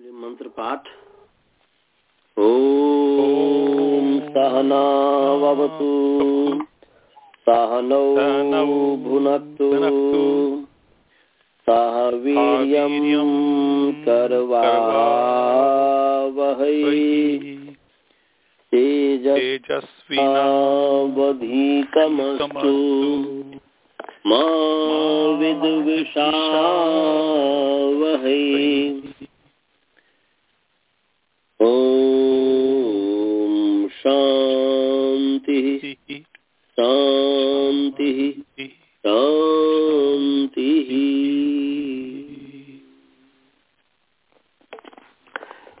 मंत्र पाठ ॐ सहनावतु। सहनौ भुनक्तु। सह वीर्यं करवावहै। तेजस्विनावधीतमस्तु। मा विद्विषावहै ॐ शान्तिः। शान्तिः। शान्तिः।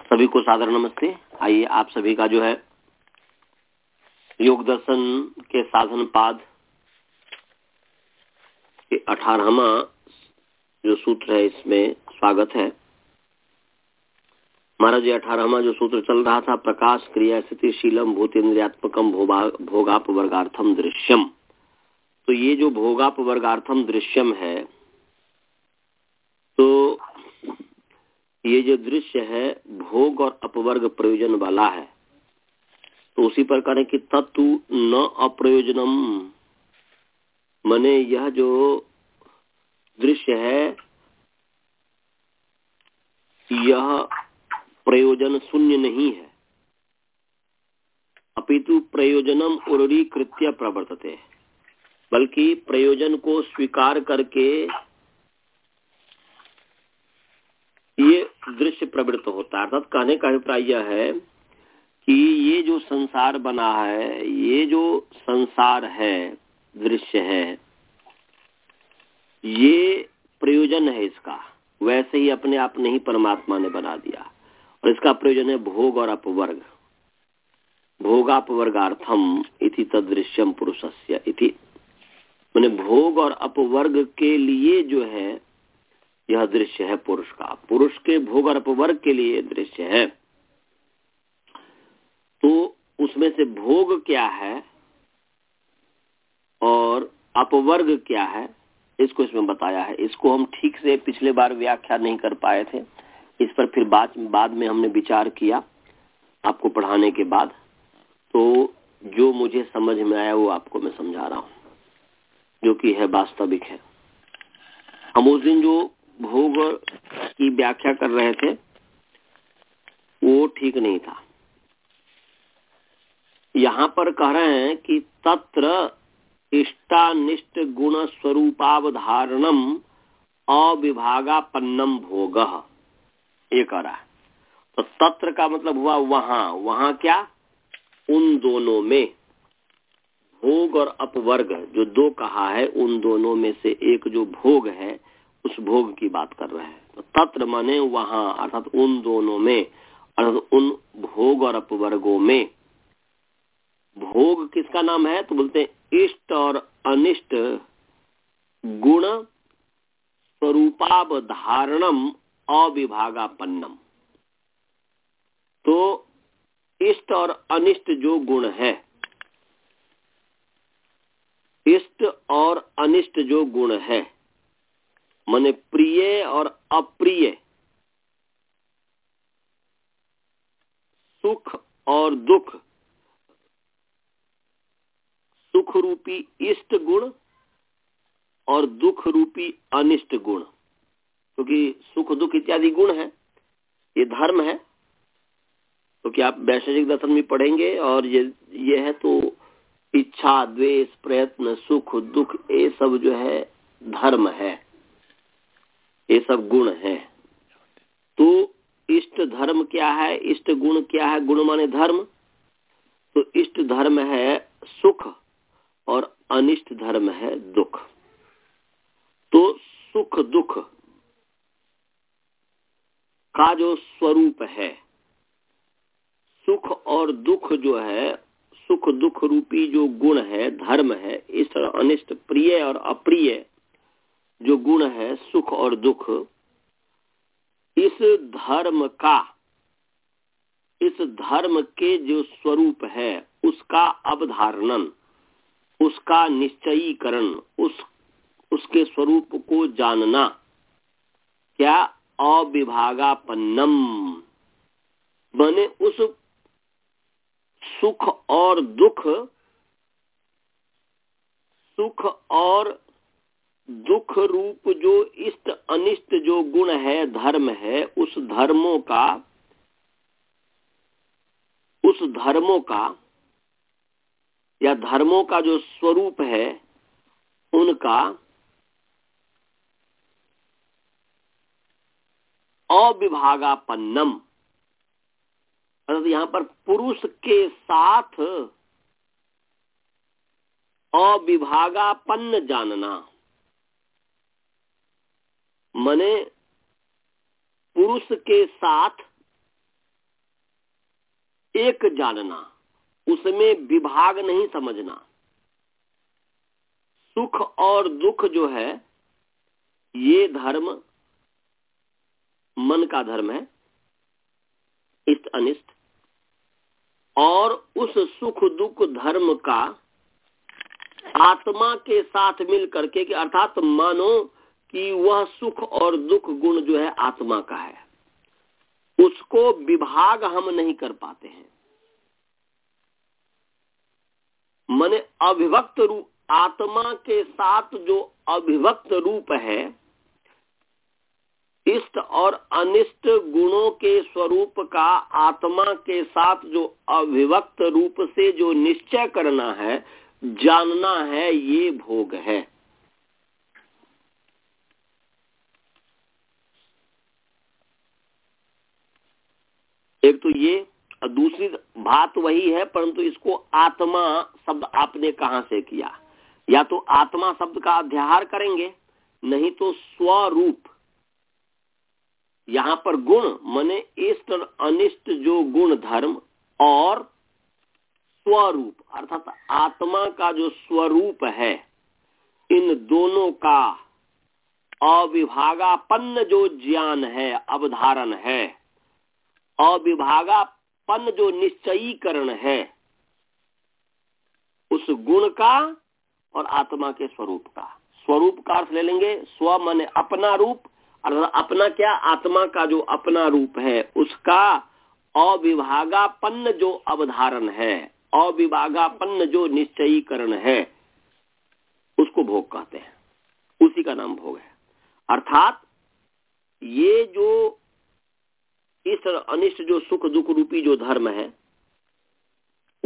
सभी को सादर नमस्ते। आइए आप सभी का जो है योग दर्शन के साधन पाद के अठारहवा जो सूत्र है, इसमें स्वागत है। हमारा जो, अठारहवा जो सूत्र चल रहा था, प्रकाश क्रिया स्थिति शीलम भूतेन्द्रियात्मकम भोगाप वर्गार्थम दृश्यम। तो ये जो भोगाप वर्गार्थम दृश्यम है तो ये जो दृश्य है, भोग और अपवर्ग प्रयोजन वाला है। तो उसी प्रकार है कि तत्व न अप्रयोजनम, मने यह जो दृश्य है, यह प्रयोजन शून्य नहीं है। अपितु प्रयोजनम उरीकृत्य प्रवर्तते। बल्कि प्रयोजन को स्वीकार करके ये दृश्य प्रवृत्त होता है। अर्थात कहने का अभिप्राय यह है कि ये जो संसार बना है, ये जो संसार है, दृश्य है, ये प्रयोजन है इसका। वैसे ही अपने आप नहीं परमात्मा ने बना दिया। और इसका प्रयोजन है भोग और अपवर्ग। भोगापवर्गार्थम इति तदृश्यम पुरुषस्य इति। मैंने भोग और अपवर्ग के लिए जो है, यह दृश्य है पुरुष का। पुरुष के भोग और अपवर्ग के लिए दृश्य है। तो उसमें से भोग क्या है और अपवर्ग क्या है, इसको इसमें बताया है। इसको हम ठीक से पिछले बार व्याख्या नहीं कर पाए थे। इस पर फिर बाद बाद में हमने विचार किया आपको पढ़ाने के बाद। तो जो मुझे समझ में आया वो आपको मैं समझा रहा हूँ, जो कि है वास्तविक है। हम उस दिन जो भोग की व्याख्या कर रहे थे, वो ठीक नहीं था। यहाँ पर कह रहे हैं कि तत्र इष्टानिष्ट गुण स्वरूपावधारणम अविभागापन्नम भोग। रहा है। तो तत्र का मतलब हुआ वहाँ। वहाँ क्या? उन दोनों में भोग और अपवर्ग, जो दो कहा है, उन दोनों में से एक जो भोग है, उस भोग की बात कर रहे हैं। तो तत्र माने वहाँ, अर्थात उन दोनों में, अर्थात उन भोग और अपवर्गों में। भोग किसका नाम है? तो बोलते हैं, इष्ट और अनिष्ट गुण स्वरूपावधारणम अविभागापन्नम। तो इष्ट और अनिष्ट जो गुण है, इष्ट और अनिष्ट जो गुण है, माने प्रिय और अप्रिय, सुख और दुख सुख रूपी इष्ट गुण और दुख रूपी अनिष्ट गुण। क्योंकि सुख दुख इत्यादि गुण है, ये धर्म है तो आप वैशेषिक दर्शन में पढ़ेंगे और ये ये है तो इच्छा, द्वेष, प्रयत्न, सुख, दुख, ये सब जो है धर्म है, ये सब गुण है। तो इष्ट धर्म क्या है? इष्ट गुण क्या है? गुण माने धर्म। तो इष्ट धर्म है सुख और अनिष्ट धर्म है दुख। तो सुख दुख का जो स्वरूप है, सुख और दुख जो है, सुख दुख रूपी जो गुण है, धर्म है और अनिष्ट, प्रिय और अप्रिय जो गुण है, सुख और दुख, इस धर्म का, इस धर्म के जो स्वरूप है, उसका अवधारणन, उसका निश्चयीकरण, उस, उसके स्वरूप को जानना, क्या अविभागापन्नम। बने उस सुख और दुख, सुख और दुख रूप जो इष्ट अनिष्ट जो गुण है, धर्म है, उस धर्मों का, उस धर्मों का, या धर्मों का जो स्वरूप है, उनका अविभागापन्नम। अर्थात यहाँ पर पुरुष के साथ अविभागापन्न जानना। मने पुरुष के साथ एक जानना, उसमें विभाग नहीं समझना। सुख और दुख जो है, ये धर्म मन का धर्म है, इष्ट अनिष्ट, और उस सुख दुख धर्म का आत्मा के साथ मिल करके कि अर्थात मानो कि वह सुख और दुख गुण जो है आत्मा का है, उसको विभाग हम नहीं कर पाते हैं। मने अभिभक्त रूप, आत्मा के साथ जो अभिभक्त रूप है इष्ट और अनिष्ट गुणों के स्वरूप का आत्मा के साथ जो अभिभक्त रूप से जो निश्चय करना है, जानना है, ये भोग है। एक तो ये दूसरी बात वही है, परंतु इसको आत्मा शब्द आपने कहा से किया? या तो आत्मा शब्द का अध्याहार करेंगे, नहीं तो स्वरूप यहाँ पर गुण मने इष्ट और अनिष्ट जो गुण धर्म और स्वरूप, अर्थात आत्मा का जो स्वरूप है, इन दोनों का अविभागापन्न जो ज्ञान है, अवधारण है, अविभागापन्न जो निश्चयीकरण है, उस गुण का और आत्मा के स्वरूप का। स्वरूप का अर्थ ले लेंगे, स्व मन अपना रूप और अपना क्या? आत्मा का जो अपना रूप है, उसका अविभागापन्न जो अवधारण है, अविभागापन्न जो निश्चयीकरण है, उसको भोग कहते हैं। उसी का नाम भोग है। अर्थात ये जो इस अनिष्ट, जो सुख, दुख रूपी जो धर्म है,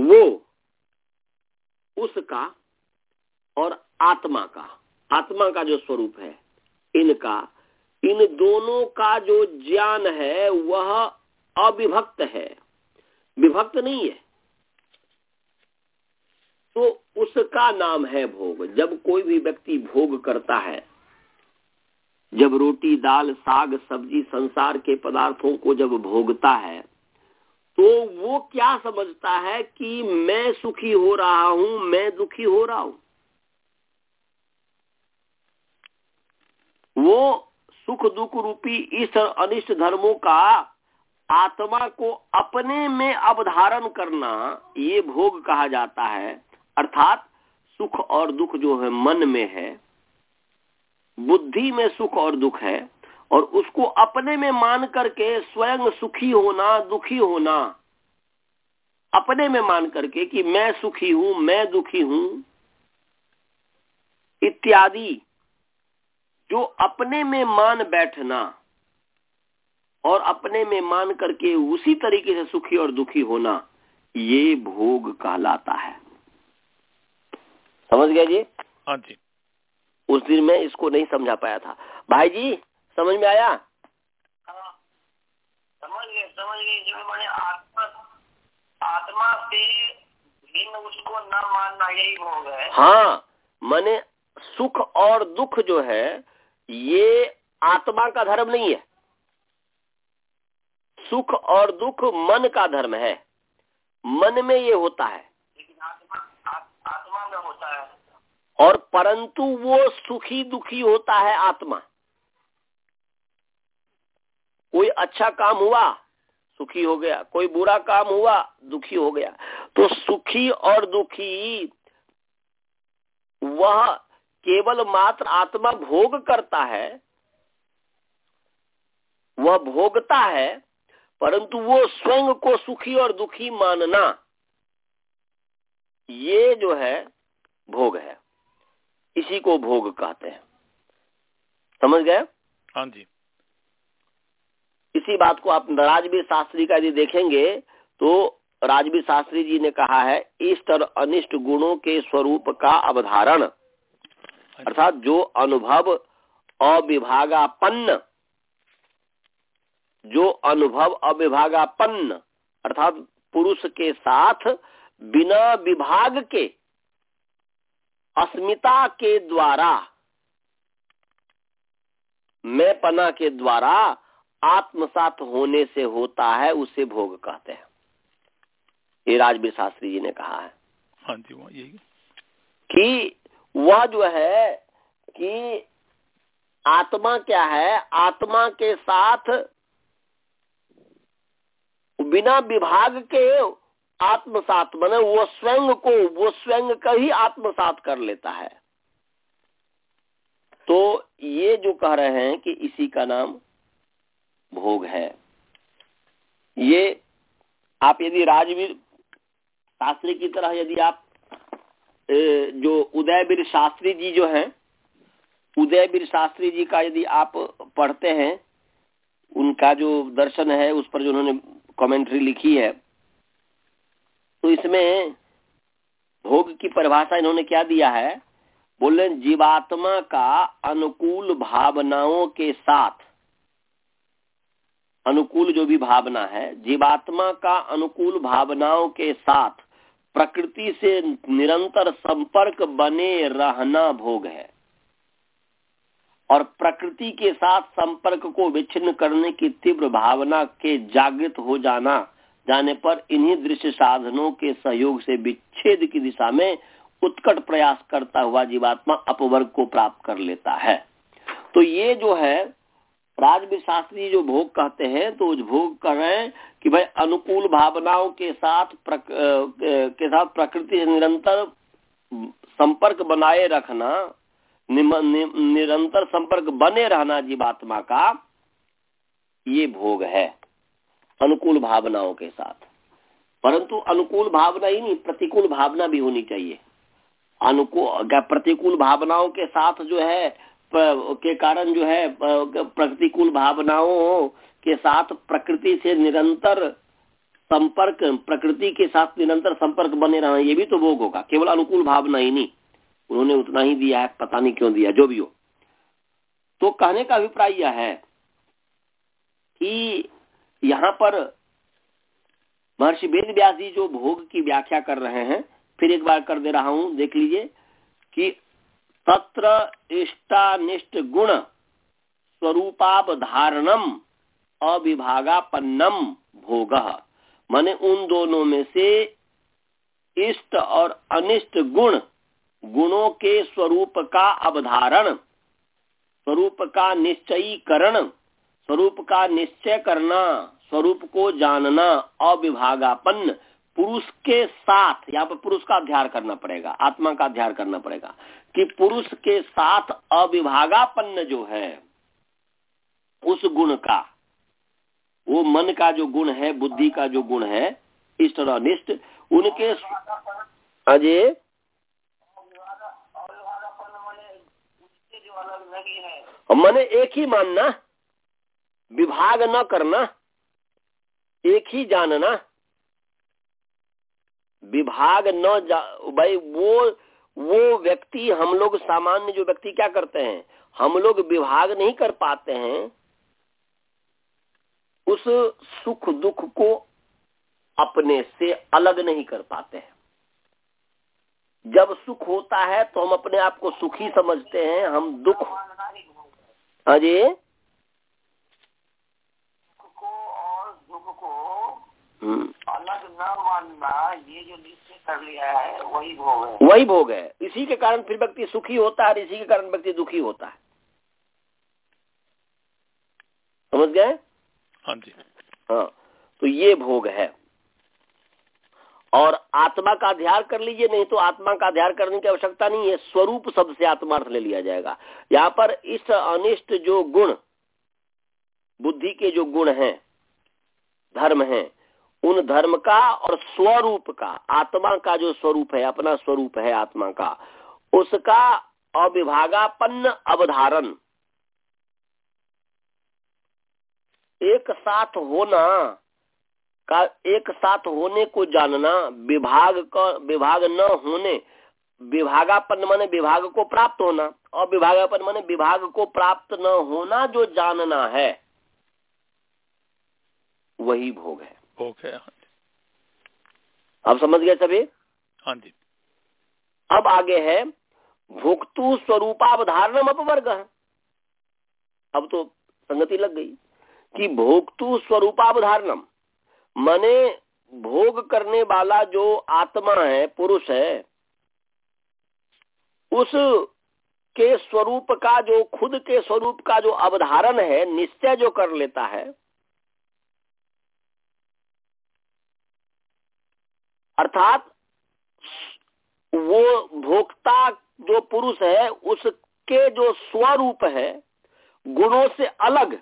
वो उसका और आत्मा का आत्मा का जो स्वरूप है, इनका इन दोनों का जो ज्ञान है, वह अविभक्त है। विभक्त नहीं है। तो उसका नाम है भोग। जब कोई भी व्यक्ति भोग करता है, जब रोटी, दाल, साग, सब्ज़ी, संसार के पदार्थों को जब भोगता है तो वो क्या समझता है कि मैं सुखी हो रहा हूँ, मैं दुखी हो रहा हूँ? वो सुख दुख रूपी इस अनिष्ट धर्मों का आत्मा को अपने में अवधारण करना ये भोग कहा जाता है। अर्थात सुख और दुख जो है मन में है, बुद्धि में सुख और दुख है, और उसको अपने में मान करके स्वयं सुखी होना, दुखी होना, अपने में मान करके कि मैं सुखी हूँ, मैं दुखी हूँ, इत्यादि। जो अपने में मान बैठना और अपने में मान करके उसी तरीके से सुखी और दुखी होना ये भोग कहलाता है। समझ गया जी? हाँ जी। उस दिन मैं इसको नहीं समझा पाया था। भाई जी समझ में आया? समझ गए समझ गए। जो मैंने आत्मा आत्मा से भिन्न उसको न मानना यही भोग है। हाँ मैंने सुख और दुख जो है ये आत्मा का धर्म नहीं है। सुख और दुख मन का धर्म है। मन में ये होता है। आत्मा में होता है। और परंतु वो सुखी दुखी होता है आत्मा। कोई अच्छा काम हुआ सुखी हो गया। कोई बुरा काम हुआ दुखी हो गया। तो सुखी और दुखी वह केवल मात्र आत्मा भोग करता है वह भोगता है परंतु वो स्वयं को सुखी और दुखी मानना ये जो है भोग है। इसी को भोग कहते हैं। समझ गए? हाँ जी। इसी बात को आप राजवीर शास्त्री का यदि देखेंगे तो राजवीर शास्त्री जी ने कहा है इष्ट और अनिष्ट गुणों के स्वरूप का अवधारण। अर्थात जो अनुभव अविभागापन्न जो अनुभव अविभागापन्न अर्थात पुरुष के साथ बिना विभाग के अस्मिता के द्वारा मैं पना के द्वारा आत्मसात होने से होता है उसे भोग कहते हैं। ये राजवीर शास्त्री जी ने कहा है हाँ जी यही कि वह जो है कि आत्मा क्या है? आत्मा के साथ बिना विभाग के आत्मसात बने, वो स्वयं को, वो स्वयं का ही आत्मसात कर लेता है। तो ये जो कह रहे हैं कि इसी का नाम भोग है। ये आप यदि राजवीर शास्त्री की तरह यदि आप जो उदयवीर शास्त्री जी जो हैं उदयवीर शास्त्री जी का यदि आप पढ़ते हैं, उनका जो दर्शन है, उस पर जो उन्होंने कमेंट्री लिखी है तो इसमें भोग की परिभाषा इन्होंने क्या दिया है? बोले, जीवात्मा का अनुकूल भावनाओं के साथ, अनुकूल जो भी भावना है, जीवात्मा का अनुकूल भावनाओं के साथ प्रकृति से निरंतर संपर्क बने रहना भोग है। और प्रकृति के साथ संपर्क को विच्छिन्न करने की तीव्र भावना के जागृत हो जाना, जाने पर इन्हीं दृश्य साधनों के सहयोग से विच्छेद की दिशा में उत्कट प्रयास करता हुआ जीवात्मा अपवर्ग को प्राप्त कर लेता है। तो ये जो है राजवीर शास्त्री जो भोग कहते हैं तो उस भोग कर रहे हैं कि भाई अनुकूल भावनाओं के साथ प्रक, के साथ प्रकृति से निरंतर संपर्क बनाए रखना निरंतर संपर्क बने रहना जीवात्मा का ये भोग है अनुकूल भावनाओं के साथ। परंतु अनुकूल भावना ही नहीं प्रतिकूल भावना भी होनी चाहिए। अनुकूल प्रतिकूल भावनाओं के साथ जो है के कारण जो है प्रतिकूल भावनाओं के साथ प्रकृति से निरंतर संपर्क, प्रकृति के साथ निरंतर संपर्क बने रहना, ये भी तो भोग होगा। केवल अनुकूल भावना ही नहीं। उन्होंने उतना ही दिया है, पता नहीं क्यों दिया, जो भी हो। तो कहने का अभिप्राय यह है कि यहाँ पर महर्षि वेद व्यास जी जो भोग की व्याख्या कर रहे हैं, फिर एक बार कर दे रहा हूँ, देख लीजिए कि तत्र इष्टानिष्ट गुण स्वरूपावधारणम, अविभागापन्नम भोग। माने उन दोनों में से इष्ट और अनिष्ट गुण, गुणों के स्वरूप का अवधारण, स्वरूप का निश्चयीकरण, स्वरूप का निश्चय करना, स्वरूप को जानना, अविभागापन्न पुरुष के साथ, यहाँ पर पुरुष का अध्ययन करना पड़ेगा, आत्मा का अध्ययन करना पड़ेगा, कि पुरुष के साथ अविभागापन्न जो है, उस गुण का, वो मन का जो गुण है, बुद्धि का जो गुण है इष्ट और अनिष्ट उनके अजय मैंने एक ही मानना, विभाग न करना, एक ही जानना विभाग न जा, भाई, वो वो व्यक्ति, हम लोग सामान्य जो व्यक्ति क्या करते हैं? हम लोग विभाग नहीं कर पाते हैं। उस सुख दुख को अपने से अलग नहीं कर पाते हैं। जब सुख होता है तो हम अपने आप को सुखी समझते हैं, हम दुख हाँ जी को और दुख को अलग न मानना ये जो निश्चय कर लिया है वही भोग है। वही भोग है। इसी के कारण फिर व्यक्ति सुखी होता है और इसी के कारण व्यक्ति दुखी होता है। समझ गए? हाँ जी। हाँ तो ये भोग है। और आत्मा का अध्ययन कर लीजिए नहीं तो आत्मा का अध्ययन करने की आवश्यकता नहीं है। स्वरूप शब्द से आत्मार्थ ले लिया जाएगा। यहाँ पर इस अनिष्ट जो गुण बुद्धि के जो गुण हैं धर्म हैं उन धर्म का और स्वरूप का, आत्मा का जो स्वरूप है, अपना स्वरूप है आत्मा का, उसका अविभागापन्न अवधारण। एक साथ होना का, एक साथ होने को जानना, विभाग का, विभाग न होने विभागापन माने विभाग को प्राप्त होना और विभागापन माने विभाग को प्राप्त न होना जो जानना है, वही भोग है। भोग है हाँ अब समझ गए सभी? हाँ जी। अब आगे है भोक्तु स्वरूपावधारणम अपवर्ग। अब तो संगति लग गई कि भोक्तु स्वरूपावधारणम माने भोग करने वाला जो आत्मा है पुरुष है उस के स्वरूप का जो खुद के स्वरूप का जो अवधारण है निश्चय जो कर लेता है अर्थात वो भोक्ता जो पुरुष है, उसके जो स्वरूप है, गुणों से अलग।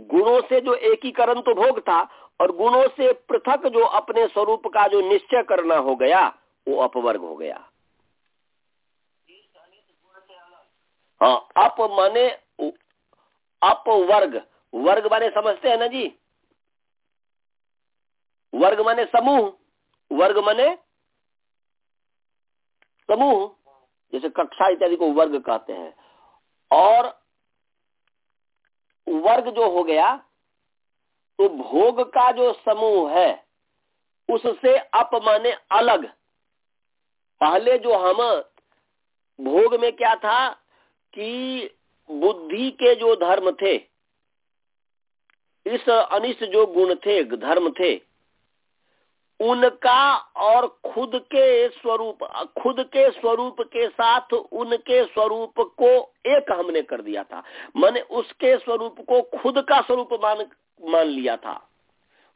गुणों से जो एकीकरण तो भोग था, और गुणों से पृथक जो अपने स्वरूप का जो निश्चय करना हो गया, वो अपवर्ग हो गया। हाँ अप माने अपवर्ग। वर्ग माने समझते हैं ना जी? वर्ग माने समूह। वर्ग मने? समूह, जैसे कक्षा इत्यादि को वर्ग कहते हैं। और वर्ग जो हो गया तो भोग का जो समूह है, उससे अप माने अलग। पहले जो हम भोग में क्या था, कि बुद्धि के जो धर्म थे, इस अनिष्ट जो गुण थे, धर्म थे उनका और खुद के स्वरूप, खुद के स्वरूप के साथ उनके स्वरूप को एक हमने कर दिया था। मैंने उसके स्वरूप को खुद का स्वरूप मान मान लिया था।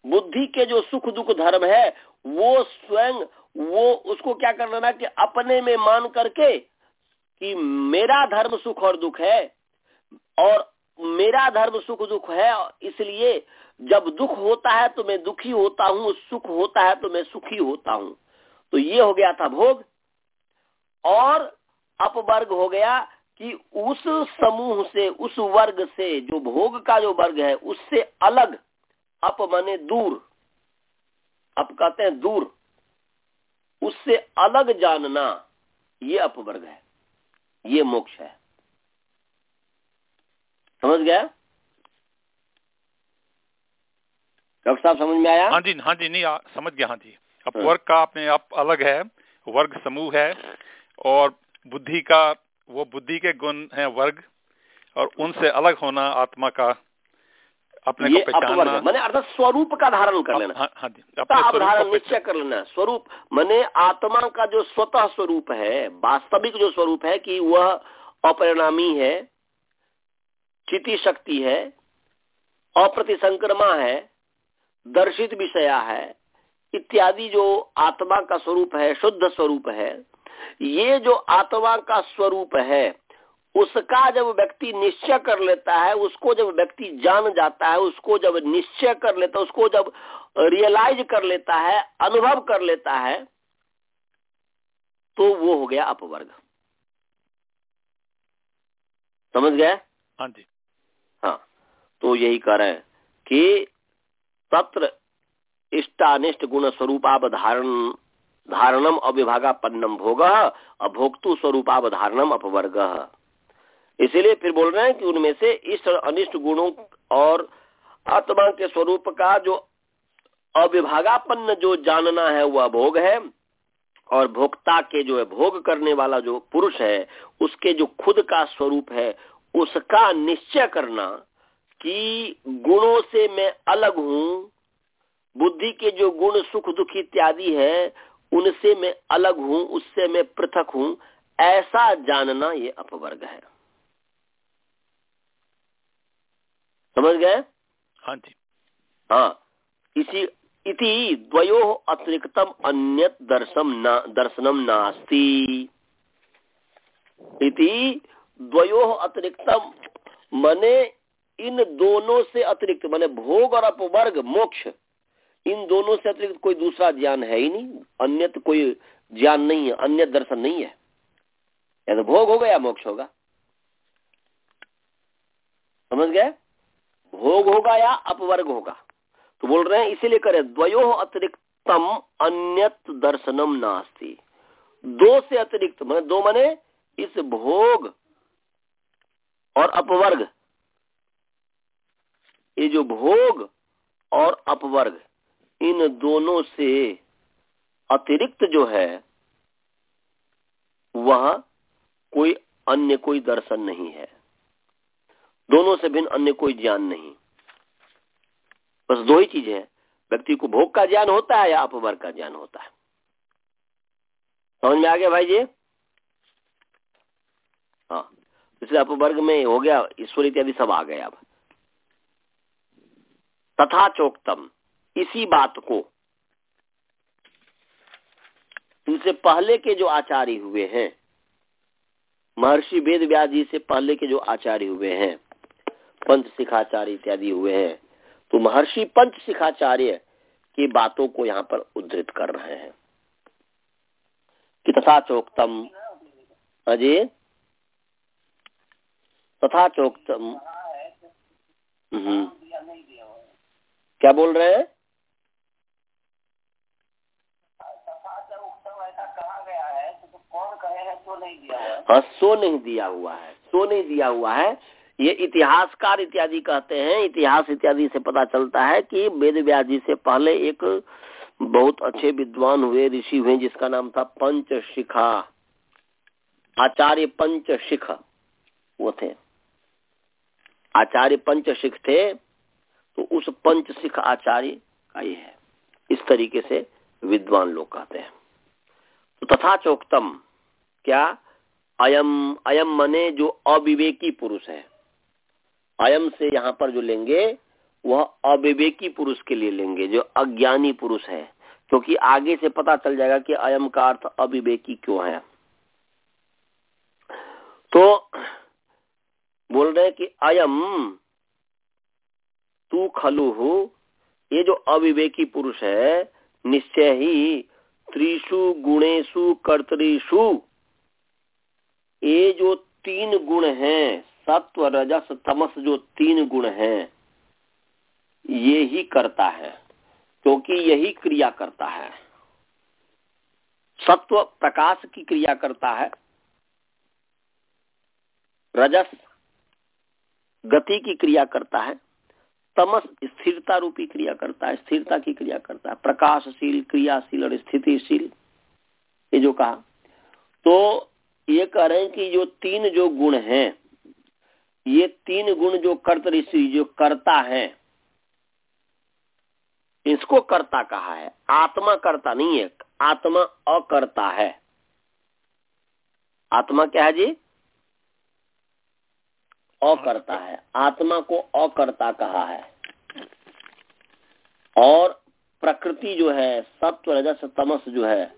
बुद्धि के जो सुख दुख धर्म है, वो स्वयं, वो उसको क्या कर लेना कि अपने में मान करके कि मेरा धर्म सुख और दुख है, और मेरा धर्म सुख दुख है इसलिए जब दुख होता है तो मैं दुखी होता हूँ, सुख होता है तो मैं सुखी होता हूँ। तो ये हो गया था भोग, और अपवर्ग हो गया कि उस समूह से, उस वर्ग से, जो भोग का जो वर्ग है, उससे अलग अप माने दूर, अप कहते हैं दूर, उससे अलग जानना ये अपवर्ग है, ये मोक्ष है। समझ गया? डॉक्टर साहब समझ में आया? हाँ जी हाँ जी नहीं आ, समझ गया हाँ जी। अब हाँ। वर्ग का अपने आप अलग है वर्ग समूह है और बुद्धि का वो बुद्धि के गुण है वर्ग और उनसे अलग होना आत्मा का अपने ये को पहचानना। मैंने अर्थात स्वरूप का धारण कर लेना। हाँ, हाँ जी अपने निश्चय कर लेना। स्वरूप मैंने आत्मा का जो स्वतः स्वरूप है वास्तविक जो स्वरूप है कि वह अपरिणामी है चिति शक्ति है अप्रतिसंक्रमा है दर्शित विषया है इत्यादि जो आत्मा का स्वरूप है शुद्ध स्वरूप है ये जो आत्मा का स्वरूप है उसका जब व्यक्ति निश्चय कर लेता है उसको जब व्यक्ति जान जाता है उसको जब निश्चय कर लेता है उसको जब रियलाइज़ कर लेता है अनुभव कर लेता है तो वो हो गया अपवर्ग। समझ गए? हाँ जी। हाँ तो यही कह रहे हैं कि तत्र इष्टानिष्ट गुण स्वरूपावधारण धारणम अविभागापन्नम भोग, अभोक्तु स्वरूपावधारणम अपवर्ग। इसीलिए फिर बोल रहे हैं कि उनमें से इस अनिष्ट गुणों और आत्मा के स्वरूप का जो अविभागापन्न जो जानना है, वह भोग है। और भोक्ता के जो है, भोग करने वाला जो पुरुष है, उसके जो खुद का स्वरूप है, उसका निश्चय करना कि गुणों से मैं अलग हूँ बुद्धि के जो गुण सुख दुख इत्यादि है उनसे मैं अलग हूँ उससे मैं पृथक हूँ ऐसा जानना ये अपवर्ग है। समझ गए? हाँ जी। हाँ। इसी इति द्वयो अतिरिक्तम अन्य दर्शम ना दर्शनम नास्ती। इति द्वयो अतिरिक्तम मने इन दोनों से अतिरिक्त, माने भोग और अपवर्ग, मोक्ष, इन दोनों से अतिरिक्त कोई दूसरा ज्ञान है ही नहीं। अन्य कोई ज्ञान नहीं है, अन्य दर्शन नहीं है। या तो भोग होगा या मोक्ष होगा। समझ गए? भोग होगा या अपवर्ग होगा। तो बोल रहे हैं, इसीलिए करें द्वयो अतिरिक्तम अन्यत दर्शनम नास्ती। दो से अतिरिक्त, मैंने दो मने इस भोग और अपवर्ग। ये जो भोग और अपवर्ग, इन दोनों से अतिरिक्त जो है, वह कोई अन्य कोई दर्शन नहीं है। दोनों से भिन्न अन्य कोई ज्ञान नहीं। बस दो ही चीज़ है। व्यक्ति को भोग का ज्ञान होता है या अपवर्ग का ज्ञान होता है। समझ में आ गया भाई जी हाँ। इसलिए अपवर्ग में हो गया ईश्वर इत्यादि सब आ गया अब। तथा चोक्तम इसी बात को। इनसे पहले के जो आचार्य हुए हैं, महर्षि वेद व्यास जी से पहले के जो आचार्य हुए हैं पंच शिखाचार्य इत्यादि हुए हैं तो महर्षि पंच शिखाचार्य की बातों को यहाँ पर उद्धृत कर रहे हैं। कि तथा चोक्तम अजय तथा चोक्तम हम्म। क्या बोल रहे हैं? हाँ सो नहीं दिया हुआ है, सो नहीं दिया हुआ है। ये इतिहासकार इत्यादि कहते हैं, इतिहास इत्यादि से पता चलता है कि वेद व्यास जी से पहले एक बहुत अच्छे विद्वान हुए, ऋषि हुए, जिसका नाम था पंच शिखा आचार्य पंच शिख वो थे। आचार्य पंच शिख थे तो उस पंच सिख आचार्य का ये है। इस तरीके से विद्वान लोग कहते हैं। तो तथा चोक्तम क्या अयम अयम मने जो अविवेकी पुरुष है, अयम से यहाँ पर जो लेंगे, वह अविवेकी पुरुष के लिए लेंगे, जो अज्ञानी पुरुष है। क्योंकि तो आगे से पता चल जाएगा कि अयम का अर्थ अविवेकी क्यों है। तो बोल रहे हैं कि अयम तू खलु हो। ये जो अविवेकी पुरुष है, निश्चय ही त्रिशु गुणेशु कर्तरीशु ये जो तीन गुण हैं, सत्व, रजस, तमस जो तीन गुण हैं, ये ही करता है, क्योंकि यही क्रिया करता है। सत्व प्रकाश की क्रिया करता है, रजस गति की क्रिया करता है तमस स्थिरता रूपी क्रिया करता है, स्थिरता की क्रिया करता है, प्रकाशशील, क्रियाशील और स्थितिशील, ये जो कहा। तो ये कह रहे हैं कि जो तीन जो गुण हैं, ये तीन गुण जो कर्त ऋषि, जो करता है, इसको कर्ता कहा है। आत्मा करता नहीं है, आत्मा अकर्ता है। आत्मा क्या है जी? अकर्ता है। आत्मा को अकर्ता कहा है। और प्रकृति जो है, सत्व, रजस, तमस जो है,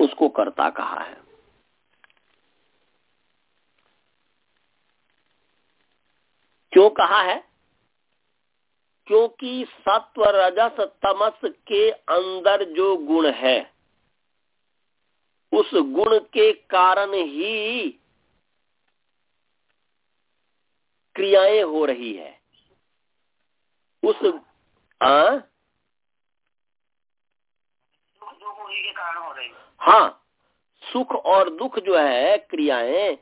उसको कर्ता कहा है। क्यों कहा है? क्योंकि सत्व, रजस, तमस के अंदर जो गुण है, उस गुण के कारण ही क्रियाएँ हो रही है उस आ? हाँ सुख और दुख जो है, क्रियाएँ,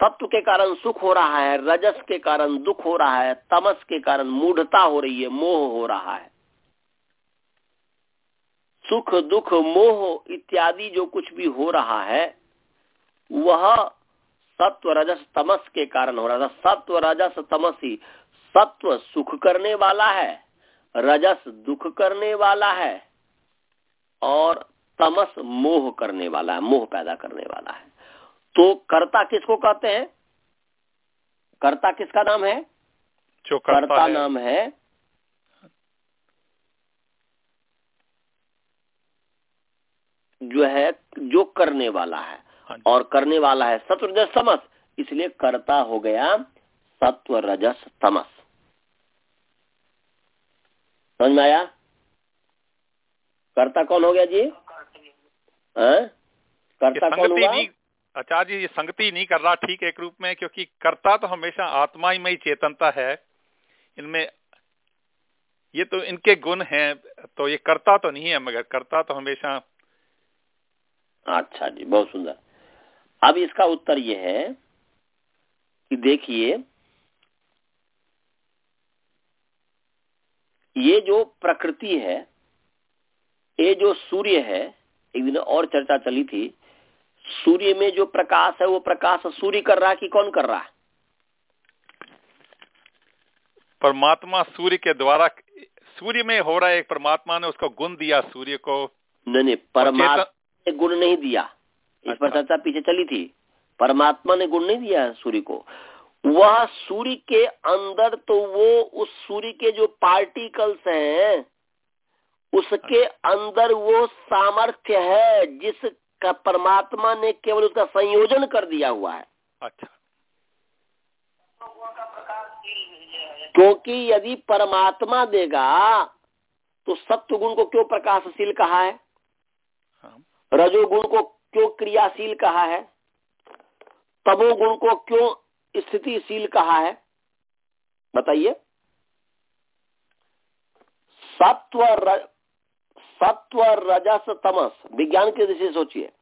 सत्व के कारण सुख हो रहा है, रजस के कारण दुख हो रहा है, तमस के कारण मूढ़ता हो रही है, मोह हो रहा है सुख, दुख, मोह इत्यादि जो कुछ भी हो रहा है, वह सत्व रजस तमस के कारण हो रहा था सत्व रजस तमस ही सत्व सुख करने वाला है रजस दुख करने वाला है और तमस मोह करने वाला है मोह पैदा करने वाला है तो कर्ता किसको कहते हैं कर्ता किसका नाम है जो कर्ता है। नाम है जो है जो करने वाला है। और करने वाला है सत्व रजस समस इसलिए कर्ता हो गया सत्व रजस तमस। समझ में आया? कर्ता कौन हो गया जी? हैं? कर्ता कौन हुआ? आचार्य जी ये संगति नहीं कर रहा ठीक एक रूप में क्योंकि कर्ता तो हमेशा आत्मा ही में ही चेतनता है। इनमें ये तो इनके गुण हैं तो ये कर्ता तो नहीं है मगर कर्ता तो हमेशा अच्छा जी बहुत सुंदर। अब इसका उत्तर ये है कि देखिए ये जो प्रकृति है ये जो सूर्य है एक दिन और चर्चा चली थी सूर्य में जो प्रकाश है वो प्रकाश सूर्य कर रहा है कि कौन कर रहा है? परमात्मा सूर्य के द्वारा सूर्य में हो रहा है एक परमात्मा ने उसको गुण दिया सूर्य को। नहीं नहीं परमात्मा ने गुण नहीं दिया। इस पर अच्छा। चर्चा पीछे चली थी। परमात्मा ने गुण नहीं दिया सूर्य को। वह सूर्य के अंदर तो वो उस सूर्य के जो पार्टिकल्स हैं उसके अंदर वो सामर्थ्य है जिसका परमात्मा ने केवल उसका संयोजन कर दिया हुआ है। अच्छा। क्योंकि यदि परमात्मा देगा तो सत्व गुण को क्यों प्रकाशशील कहा है? हाँ। रजोगुण को क्यों क्रियाशील कहा है? तमोगुण को क्यों स्थितिशील कहा है? बताइए। सत्व सत्व रजस तमस। विज्ञान की दृष्टि सोचिए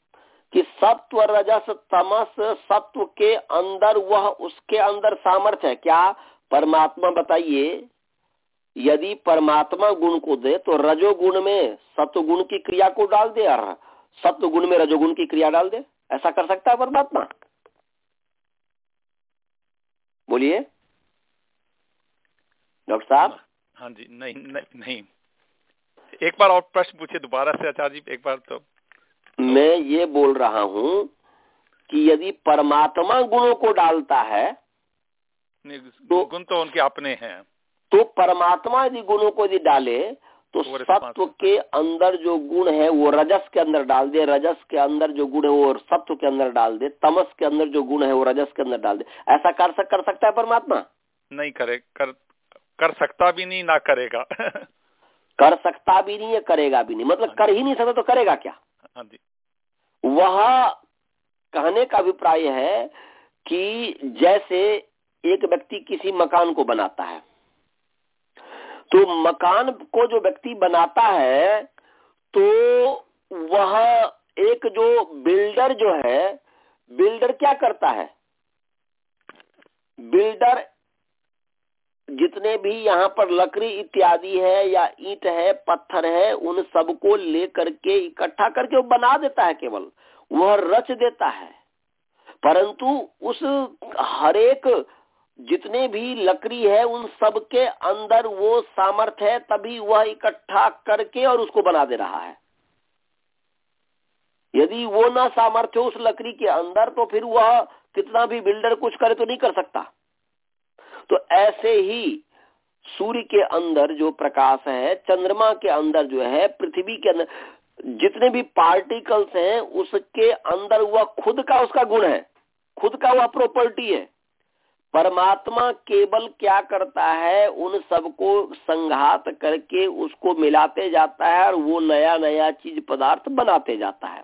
कि सत्व रजस तमस सत्व के अंदर वह उसके अंदर सामर्थ्य है। क्या परमात्मा बताइए? यदि परमात्मा गुण को दे तो रजोगुण में सत्व गुण की क्रिया को डाल दे। सत्व गुण में रजोगुण की क्रिया डाल दे। ऐसा कर सकता है परमात्मा? बोलिए। डॉक्टर साहब? हाँ जी नहीं नहीं, नहीं। एक बार और प्रश्न पूछे दोबारा से आचार्य जी एक बार तो। मैं ये बोल रहा हूँ कि यदि परमात्मा गुणों को डालता है तो- गुण तो उनके अपने हैं। तो परमात्मा यदि गुणों को यदि डाले तो सत्व के अंदर जो गुण है वो रजस के अंदर डाल दे रजस के अंदर जो गुण है वो सत्व के अंदर डाल दे तमस के अंदर जो गुण है वो रजस के अंदर डाल दे। ऐसा कर सक कर सकता है परमात्मा? नहीं करे कर कर सकता भी नहीं ना करेगा। कर सकता भी नहीं है करेगा भी नहीं। मतलब कर ही नहीं सकता तो करेगा क्या? हाँ वह कहने का अभिप्राय है कि जैसे एक व्यक्ति किसी मकान को बनाता है तो मकान को जो व्यक्ति बनाता है तो वह एक जो बिल्डर जो है, बिल्डर क्या करता है? बिल्डर जितने भी यहाँ पर लकड़ी इत्यादि है या ईट है, पत्थर है, उन सबको लेकर के इकट्ठा करके वो बना देता है केवल। वह रच देता है। परंतु उस हरेक जितने भी लकड़ी है उन सब के अंदर वो सामर्थ्य है, तभी वह इकट्ठा करके और उसको बना दे रहा है। यदि वो ना सामर्थ्य उस लकड़ी के अंदर तो फिर वह कितना भी बिल्डर कुछ करे तो नहीं कर सकता। तो ऐसे ही सूर्य के अंदर जो प्रकाश है, चंद्रमा के अंदर जो है, पृथ्वी के अंदर, जितने भी पार्टिकल्स हैं, उसके अंदर वह खुद का उसका गुण है। खुद का वह प्रॉपर्टी है। परमात्मा केवल क्या करता है, उन सबको संघात करके उसको मिलाते जाता है और वो नया नया चीज़ पदार्थ बनाते जाता है।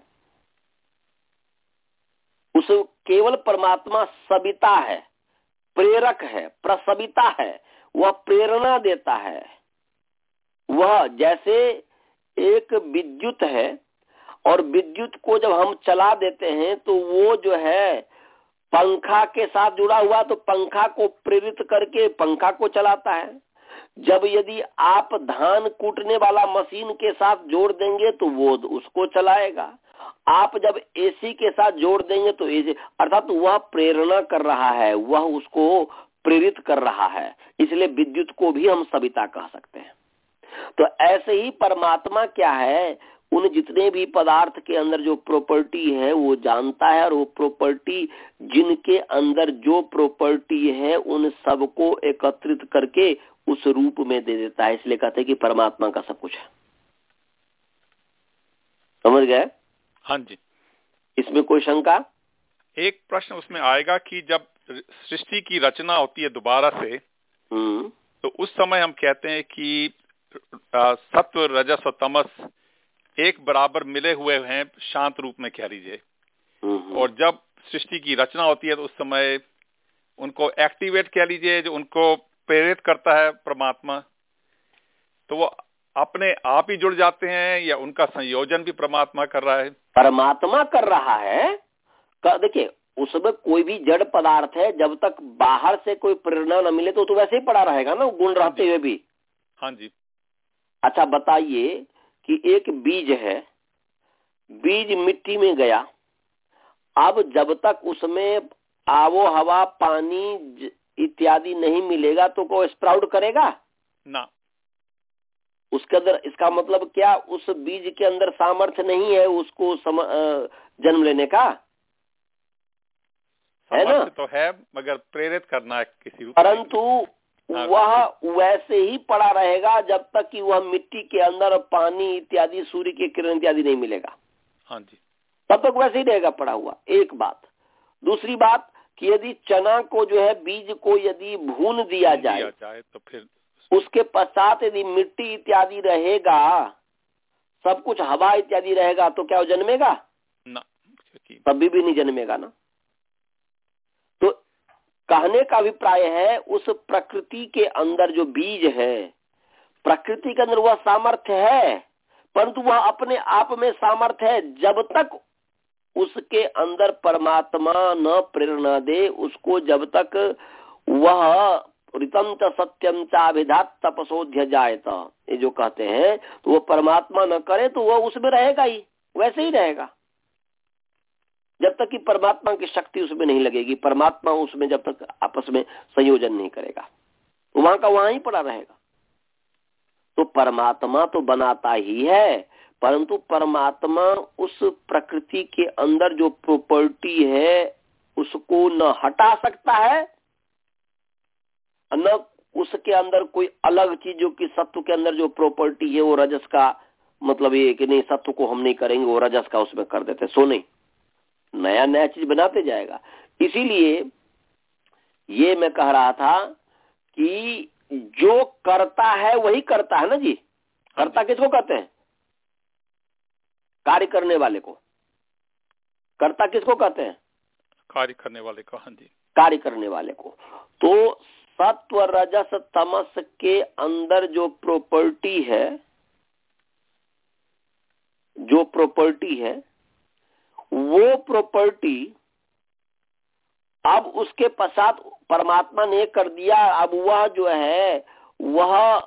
उस केवल परमात्मा सविता है, प्रेरक है प्रसविता है, वह प्रेरणा देता है। वह जैसे एक विद्युत है और विद्युत को जब हम चला देते हैं तो वो जो है पंखा के साथ जुड़ा हुआ तो पंखा को प्रेरित करके पंखा को चलाता है। जब यदि आप धान कूटने वाला मशीन के साथ जोड़ देंगे तो वो उसको चलाएगा। आप जब एसी के साथ जोड़ देंगे तो एसी अर्थात तो वह प्रेरणा कर रहा है, वह उसको प्रेरित कर रहा है। इसलिए विद्युत को भी हम सविता कह सकते हैं। तो ऐसे ही परमात्मा क्या है? उन जितने भी पदार्थ के अंदर जो प्रॉपर्टी है वो जानता है और वो प्रॉपर्टी जिनके अंदर जो प्रॉपर्टी है उन सबको एकत्रित करके उस रूप में दे देता है। इसलिए कहते हैं कि परमात्मा का सब कुछ है। समझ गए? हाँ जी। इसमें कोई शंका? एक प्रश्न उसमें आएगा कि जब सृष्टि की रचना होती है दोबारा से हम्म। तो उस समय हम कहते हैं कि सत्व रजस और तमस एक बराबर मिले हुए हैं शांत रूप में कह लीजिए। और जब सृष्टि की रचना होती है तो उस समय उनको एक्टिवेट कह लीजिए जो उनको प्रेरित करता है परमात्मा तो वो अपने आप ही जुड़ जाते हैं या उनका संयोजन भी परमात्मा कर रहा है। परमात्मा कर रहा है? देखिए उसमें कोई भी जड़ पदार्थ है जब तक बाहर से कोई प्रेरणा न मिले तो तो वैसे ही पड़ा रहेगा ना गुण रहते हुए भी। हाँ जी। अच्छा बताइए कि एक बीज है बीज मिट्टी में गया। अब जब तक उसमें आवो हवा पानी इत्यादि नहीं मिलेगा तो कोई स्प्राउट करेगा? ना। उसके अंदर इसका मतलब क्या? उस बीज के अंदर सामर्थ्य नहीं है उसको सम, जन्म लेने का? है ना? तो है मगर प्रेरित करना है किसी परंतु वह वैसे ही पड़ा रहेगा जब तक कि वह मिट्टी के अंदर पानी इत्यादि सूर्य के किरण इत्यादि नहीं मिलेगा। हाँ जी। तब तक वैसे ही रहेगा पड़ा हुआ। एक बात। दूसरी बात कि यदि चना को जो है बीज को यदि भून दिया जाए, दिया जाए तो फिर उसके पश्चात यदि मिट्टी इत्यादि रहेगा सब कुछ हवा इत्यादि रहेगा तो क्या वो जन्मेगा? ना तभी भी नहीं जन्मेगा ना। कहने का अभिप्राय है, उस प्रकृति के अंदर जो बीज है, प्रकृति के अंदर वह सामर्थ्य है, परंतु वह अपने आप में सामर्थ्य है, जब तक उसके अंदर परमात्मा न प्रेरणा दे, उसको जब तक वह ऋतम सत्यम चाभिधात तपसोध्य जायता। ये जो कहते हैं तो वो परमात्मा न करे तो वह उसमें रहेगा ही, वैसे ही रहेगा। जब तक कि परमात्मा की शक्ति उसमें नहीं लगेगी, परमात्मा उसमें जब तक आपस में संयोजन नहीं करेगा, वहाँ का वहाँ ही पड़ा रहेगा। तो परमात्मा तो बनाता ही है, परंतु परमात्मा उस प्रकृति के अंदर जो प्रॉपर्टी है, उसको न हटा सकता है, न उसके अंदर कोई अलग चीज़ जो कि सत्व के अंदर जो प्रॉपर्टी है, वो रजस का मतलब ये कि नहीं, सत्व को हम नहीं करेंगे, वो रजस का उसमें कर देते, सो नहीं। नया नया चीज़ बनाते जाएगा। इसीलिए ये मैं कह रहा था कि जो करता है वही करता है ना जी? करता किसको कहते हैं? कार्य करने वाले को। करता किसको कहते हैं? कार्य करने वाले को हाँ जी। कार्य करने वाले को। तो सत्व रजस तमस के अंदर जो प्रॉपर्टी है जो प्रॉपर्टी है वो प्रॉपर्टी अब उसके पश्चात परमात्मा ने कर दिया। अब वह जो है, वह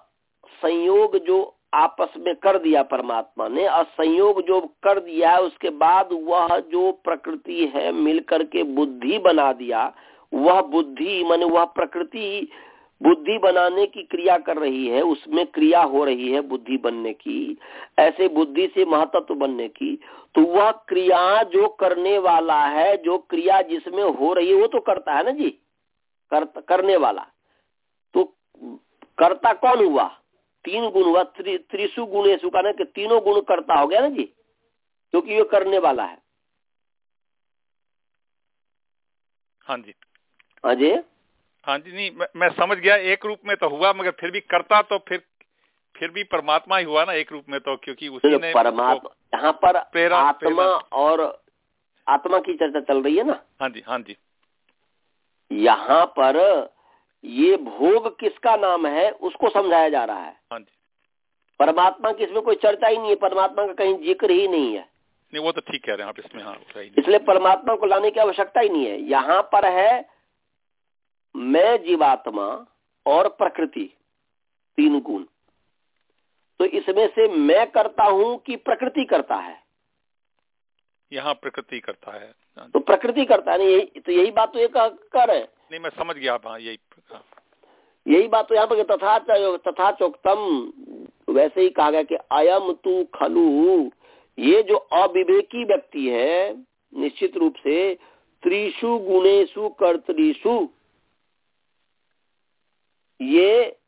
संयोग जो आपस में कर दिया परमात्मा ने, और संयोग जो कर दिया है, उसके बाद वह जो प्रकृति है मिलकर के बुद्धि बना दिया, वह बुद्धि, मान वह प्रकृति बुद्धि बनाने की क्रिया कर रही है उसमें क्रिया हो रही है बुद्धि बनने की ऐसे बुद्धि से महत्व बनने की तो वह क्रिया जो करने वाला है जो क्रिया जिसमें हो रही है वो तो करता है ना जी? कर, करने वाला। तो करता कौन हुआ? तीन गुण हुआ त्रि, त्रिशु गुणेशु का ना कि तीनों गुण करता हो गया ना जी? क्योंकि ये करने वाला है। हाँ जी। अजय हाँ जी नहीं मैं, मैं समझ गया एक रूप में तो हुआ मगर फिर भी करता तो फिर फिर भी परमात्मा ही हुआ ना एक रूप में तो क्योंकि उसी ने परमात्मा यहाँ पर प्रेरा, आत्मा। और आत्मा की चर्चा चल रही है ना? हाँ जी हाँ जी। यहाँ पर ये भोग किसका नाम है उसको समझाया जा रहा है। हाँ जी। परमात्मा की इसमें कोई चर्चा ही नहीं है परमात्मा का कहीं ज़िक्र ही नहीं है। नहीं वो तो ठीक कह रहे हैं आप इसमें हाँ इसलिए परमात्मा को लाने की आवश्यकता ही नहीं है। यहाँ पर है मैं जीवात्मा और प्रकृति तीन गुण। तो इसमें से मैं करता हूँ कि प्रकृति करता है? यहाँ प्रकृति करता है। तो प्रकृति करता है नहीं यही तो यही बात तो ये कर रहे नहीं मैं समझ गया हाँ यही। यही बात तो यहाँ पर तथा तथा चोक्तम वैसे ही कहा गया कि अयम तू खलु। ये जो अविवेकी व्यक्ति है निश्चित रूप से त्रिशु गुणेशु कर्तरीशु ये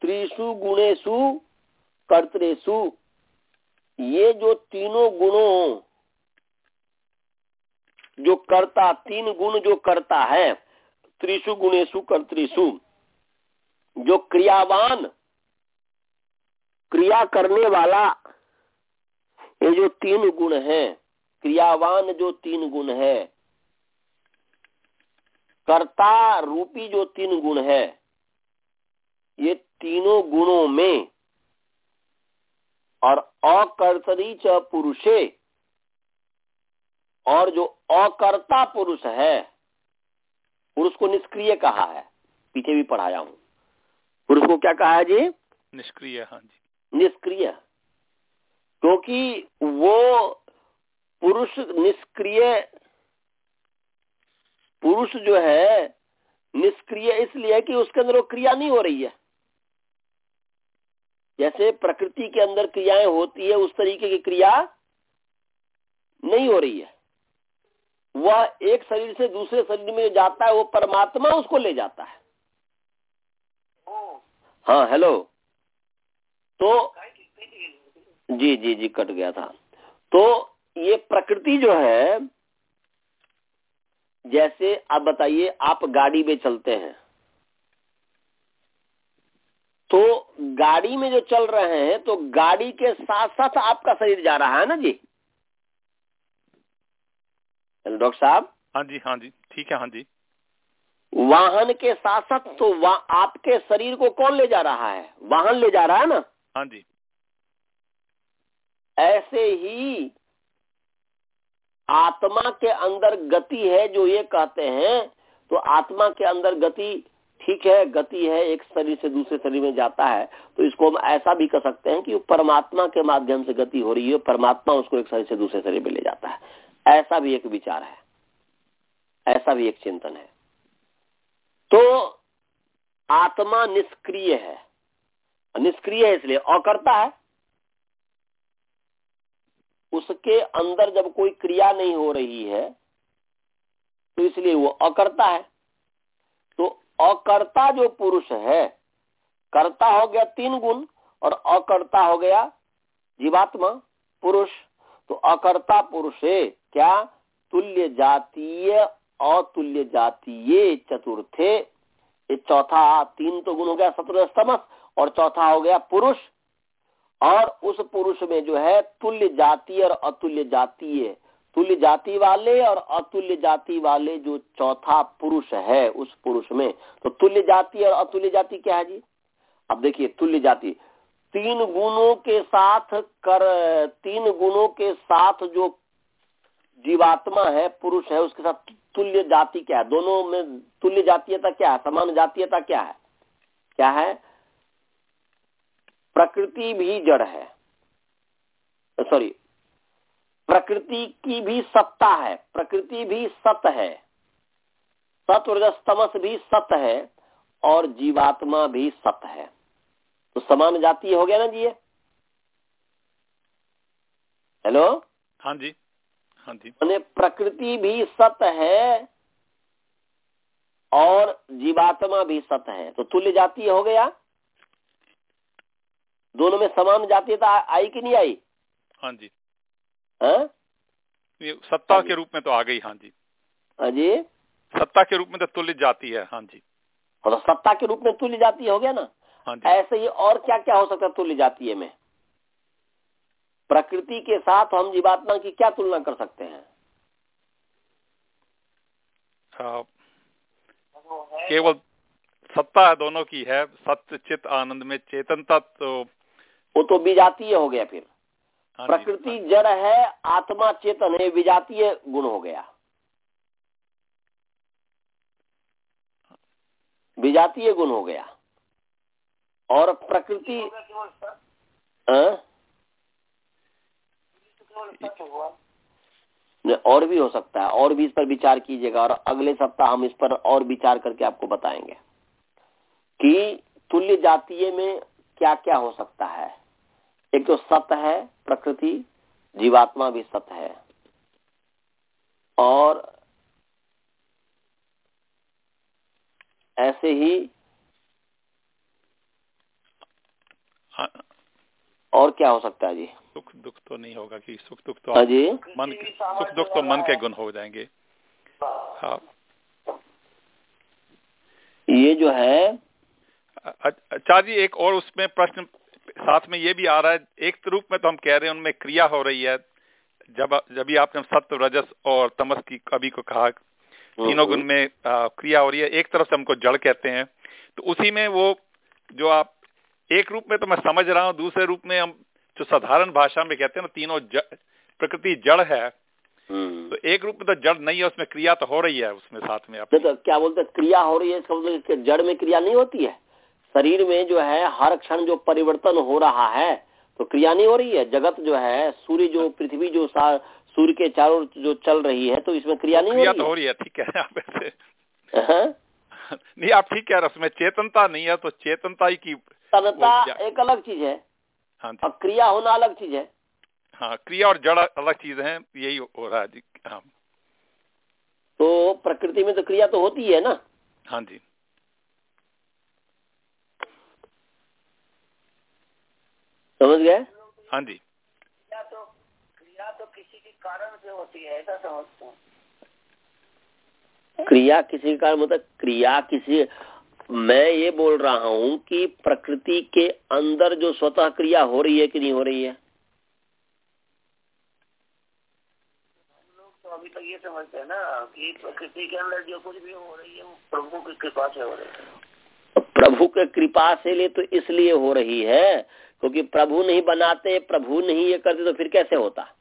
त्रिशु गुणेशु कर्तरेशु ये जो तीनों गुणों जो करता, तीन गुण जो करता है त्रिशु गुणेशु कर्तृषु, जो क्रियावान, क्रिया करने वाला, ये जो तीन गुण है, क्रियावान जो तीन गुण है, कर्ता रूपी जो तीन गुण है ये तीनों गुणों में और अकर्तरी च पुरुषे और जो अकर्ता पुरुष है पुरुष को निष्क्रिय कहा है। पीछे भी पढ़ाया हूँ। पुरुष को क्या कहा है जी? निष्क्रिय हाँ जी। निष्क्रिय। क्योंकि वो पुरुष निष्क्रिय पुरुष जो है निष्क्रिय इसलिए कि उसके अंदर वो क्रिया नहीं हो रही है। जैसे प्रकृति के अंदर क्रियाएँ होती है, उस तरीके की क्रिया नहीं हो रही है। वह एक शरीर से दूसरे शरीर में जाता है, वो परमात्मा उसको ले जाता है। हाँ हेलो। तो जी जी जी, कट गया था। तो ये प्रकृति जो है, जैसे आप बताइए, आप गाड़ी में चलते हैं। तो गाड़ी में जो चल रहे हैं तो गाड़ी के साथ साथ आपका शरीर जा रहा है ना जी? हेलो डॉक्टर साहब। हाँ जी हाँ जी ठीक है हाँ जी। वाहन के साथ साथ तो आपके शरीर को कौन ले जा रहा है? वाहन ले जा रहा है ना? हाँ जी। ऐसे ही आत्मा के अंदर गति है जो ये कहते हैं तो आत्मा के अंदर गति ठीक है, गति है, एक शरीर से दूसरे शरीर में जाता है तो इसको हम ऐसा भी कर सकते हैं कि परमात्मा के माध्यम से गति हो रही है, परमात्मा उसको एक शरीर से दूसरे शरीर में ले जाता है। ऐसा भी एक विचार है। ऐसा भी एक चिंतन है। तो आत्मा निष्क्रिय है। निष्क्रिय है इसलिए अकर्ता है। उसके अंदर जब कोई क्रिया नहीं हो रही है तो इसलिए वो अकर्ता है। तो अकर्ता जो पुरुष है, कर्ता हो गया तीन गुण और अकर्ता हो गया जीवात्मा पुरुष। तो अकर्ता पुरुष क्या? तुल्य जातीय, अतुल्य जातीय चतुर्थे। ये चौथा, तीन तो गुण हो गया सत्र और चौथा हो गया पुरुष। और उस पुरुष में जो है तुल्य जातीय और अतुल्य जातीय तुल्य जाति वाले और अतुल्य जाति वाले जो चौथा पुरुष है उस पुरुष में तो तुल्य जाति और अतुल्य जाति क्या है जी? अब देखिए, तुल्य जाति, तीन गुणों के साथ कर, तीन गुणों के साथ जो जीवात्मा है, पुरुष है, उसके साथ तुल्य जाति क्या है? दोनों में तुल्य जातीयता क्या है? समान जातीयता क्या है? क्या है? प्रकृति भी जड़ है। सॉरी प्रकृति की भी सत्ता है प्रकृति भी सत है सत तमस भी सत है और जीवात्मा भी सत है। तो समान जाति हो गया ना जी हेलो हाँ जी हाँ जी। मैंने प्रकृति भी सत है और जीवात्मा भी सत है। तो तुल्य जाति हो गया? दोनों में समान जातीयता आई कि नहीं आई? हाँ जी। ये सत्ता हाँ के रूप में तो आ गई हाँ जी। हाँ जी। सत्ता के रूप में तो तुल्य जाती है हाँ जी। और तो सत्ता के रूप में तुल्य जाती हो गया ना? हाँ जी। ऐसे ही और क्या क्या हो सकता है तुल्य जातीय में? प्रकृति के साथ हम जीवात्मा की क्या तुलना कर सकते हैं? हाँ। केवल सत्ता दोनों की है सत्य चित आनंद में चेतनता तो वो तो विजातीय हो गया फिर। हाँ प्रकृति हाँ जड़ है आत्मा चेतन है विजातीय गुण हो गया। विजातीय गुण हो गया। और प्रकृति हाँ? और भी हो सकता है। और भी इस पर विचार कीजिएगा और अगले सप्ताह हम इस पर और विचार करके आपको बताएँगे कि तुल्य जातीय में क्या क्या हो सकता है। एक तो सत्य है प्रकृति जीवात्मा भी सत्य है। और ऐसे ही हाँ। और क्या हो सकता है जी? सुख दुख तो नहीं होगा कि सुख दुख तो हाँ जी। मन सुख दुख तो मन के गुण हो जाएँगे। हाँ। ये जो है अच्छा जी एक और उसमें प्रश्न साथ में ये भी आ रहा है एक रूप में तो हम कह रहे हैं उनमें क्रिया हो रही है। जब जब भी आपने सत्य रजस और तमस की कवि को कहा तीनों गुण में आ, क्रिया हो रही है एक तरफ़ से हमको जड़ कहते हैं तो उसी में वो जो आप एक रूप में तो मैं समझ रहा हूँ दूसरे रूप में हम जो साधारण भाषा में कहते हैं ना तीनों प्रकृति जड़ है हम्म। तो एक रूप में तो जड़ नहीं है उसमें क्रिया तो हो रही है उसमें साथ में तो क्या बोलते हैं क्रिया हो रही है इसका मतलब जड़ में क्रिया नहीं होती है? शरीर में जो है हर क्षण जो परिवर्तन हो रहा है तो क्रिया नहीं हो रही है। जगत जो है सूर्य जो पृथ्वी जो सूर्य के चारों जो चल रही है तो इसमें क्रिया नहीं क्रिया हो रही तो हो। रही है ठीक है आप ऐसे। हाँ? नहीं आप ठीक कह रहे उसमें चेतनता नहीं है तो चेतनता ही की तनता एक अलग चीज़ है। हाँ और क्रिया होना अलग चीज़ है। हाँ क्रिया और जड़ अलग चीज़ है यही हो रहा है जी हाँ। तो प्रकृति में तो क्रिया तो होती है ना। हाँ जी। समझ गए? हाँ जी। क्रिया तो क्रिया तो किसी के कारण से होती है ऐसा समझते हैं। क्रिया किसी के कारण मतलब क्रिया किसी मैं ये बोल रहा हूँ कि प्रकृति के अंदर जो स्वतः क्रिया हो रही है कि नहीं हो रही है? हम लोग तो अभी तक ये समझते हैं ना कि प्रकृति के अंदर जो कुछ भी हो रही है वो प्रभु की कृपा से हो रही है। प्रभु के कृपा से लिए तो इसलिए हो रही है क्योंकि प्रभु नहीं बनाते प्रभु नहीं ये करते तो फिर कैसे होता?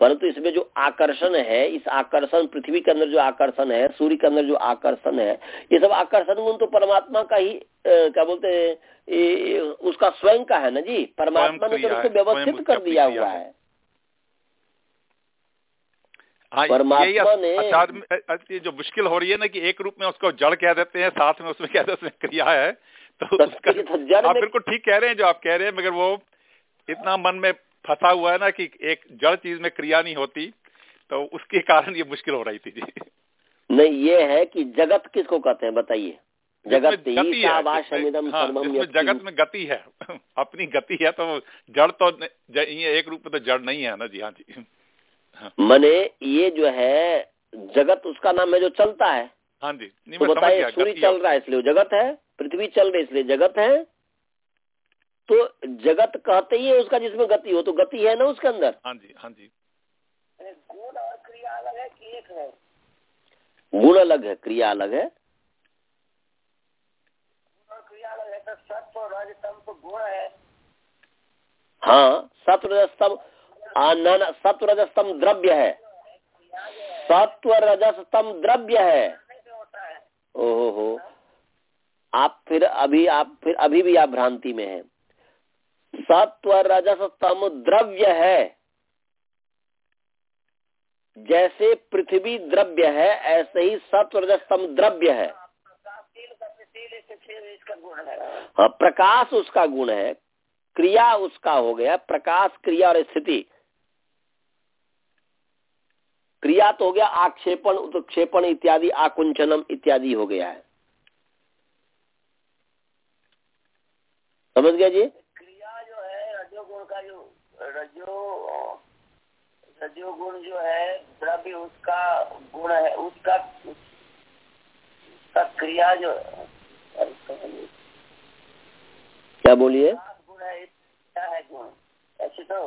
परंतु इसमें जो आकर्षण है इस आकर्षण पृथ्वी के अंदर जो आकर्षण है सूर्य के अंदर जो आकर्षण है ये सब आकर्षण गुण तो परमात्मा का ही क्या बोलते हैं उसका स्वयं का है ना जी? परमात्मा ने तो उसको व्यवस्थित कर दिया हुआ है। हाँ, परमात्मा ने जो मुश्किल हो रही है ना कि एक रूप में उसको जड़ कह देते हैं साथ में उसमें कहते हैं क्रिया है। तो, उसका तो आप बिल्कुल ठीक कह रहे हैं जो आप कह रहे हैं मगर वो इतना मन में फंसा हुआ है ना कि एक जड़ चीज़ में क्रिया नहीं होती तो उसके कारण ये मुश्किल हो रही थी जी। नहीं ये है कि जगत किसको कहते हैं बताइए। जगत गति है हाँ, जगत में गति है अपनी गति है तो जड़ तो ये एक रूप में तो जड़ नहीं है ना जी हाँ जी। हाँ। मने ये जो है जगत उसका नाम है जो चलता है। हाँ जी तो बताइए सूर्य चल रहा है इसलिए जगत है? पृथ्वी चल रही इसलिए जगत है। तो जगत कहते ही है उसका जिसमें गति हो तो गति है ना उसके अंदर? हाँ जी हाँ जी। गुण और क्रिया अलग है कि एक है? गुण अलग है क्रिया अलग है। क्रिया अलग है तो गुण है। हाँ सत्व रजस्तम सत्व रजस्तम द्रव्य है। सत्व रजस्तम द्रव्य है। ओहो हो। आप फिर अभी, आप फिर अभी भी आप भ्रांति में हैं। सत्व रजस तम द्रव्य है। जैसे पृथ्वी द्रव्य है, ऐसे ही सत्व रजस तम द्रव्य है। हाँ प्रकाश उसका गुण है, क्रिया उसका हो गया, प्रकाश, क्रिया और स्थिति। क्रिया तो हो गया आक्षेपण, उत्क्षेपण इत्यादि, आकुंचनम इत्यादि हो गया है। समझ गया जी? क्रिया जो है रजोगुण का जो रजो रजोगुण जो है द्रव्य उसका गुण है उसका उसका क्रिया जो क्या बोलिए? गुण है क्या है गुण। ऐसे तो।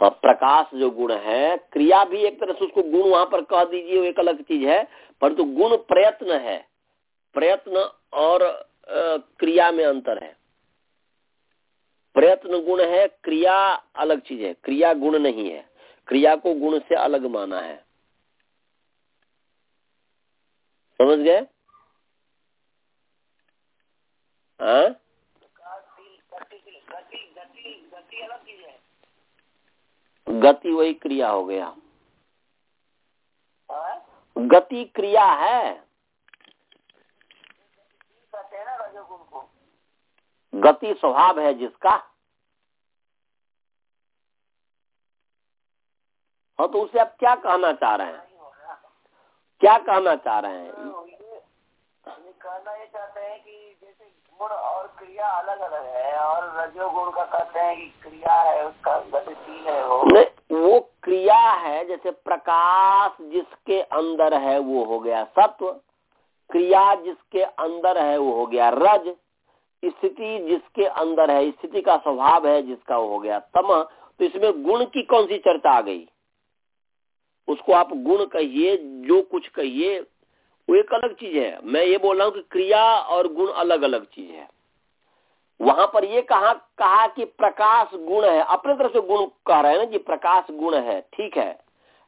हाँ प्रकाश जो गुण है क्रिया भी एक तरह से उसको गुण वहाँ पर कह दीजिए एक अलग चीज़ है परंतु तो गुण प्रयत्न है। प्रयत्न और आ, क्रिया में अंतर है। प्रयत्न गुण है क्रिया अलग चीज़ है। क्रिया गुण नहीं है। क्रिया को गुण से अलग माना है। समझ गए? हाँ? गति वही क्रिया हो गया। गति क्रिया है। गति स्वभाव है जिसका हाँ तो उसे आप क्या कहना चाह रहे हैं? क्या कहना चाह रहे हैं? कहना ये चाहते हैं कि जैसे गुण और क्रिया अलग अलग है और रजोगुण का कहते हैं कि क्रिया है उसका गतिशील है वो। नहीं वो क्रिया है जैसे प्रकाश जिसके अंदर है वो हो गया सत्व। क्रिया जिसके अंदर है वो हो गया रज। स्थिति जिसके अंदर है, स्थिति का स्वभाव है जिसका हो गया तम तो इसमें गुण की कौन सी चर्चा आ गई? उसको आप गुण कहिए, जो कुछ कहिए, वो एक अलग चीज़ है। मैं ये बोल रहा हूँ कि क्रिया और गुण अलग अलग चीज़ है। वहाँ पर ये कहा कहा कि प्रकाश गुण है। अपने तरफ़ से गुण कह रहे हैं ना कि प्रकाश गुण है, ठीक है।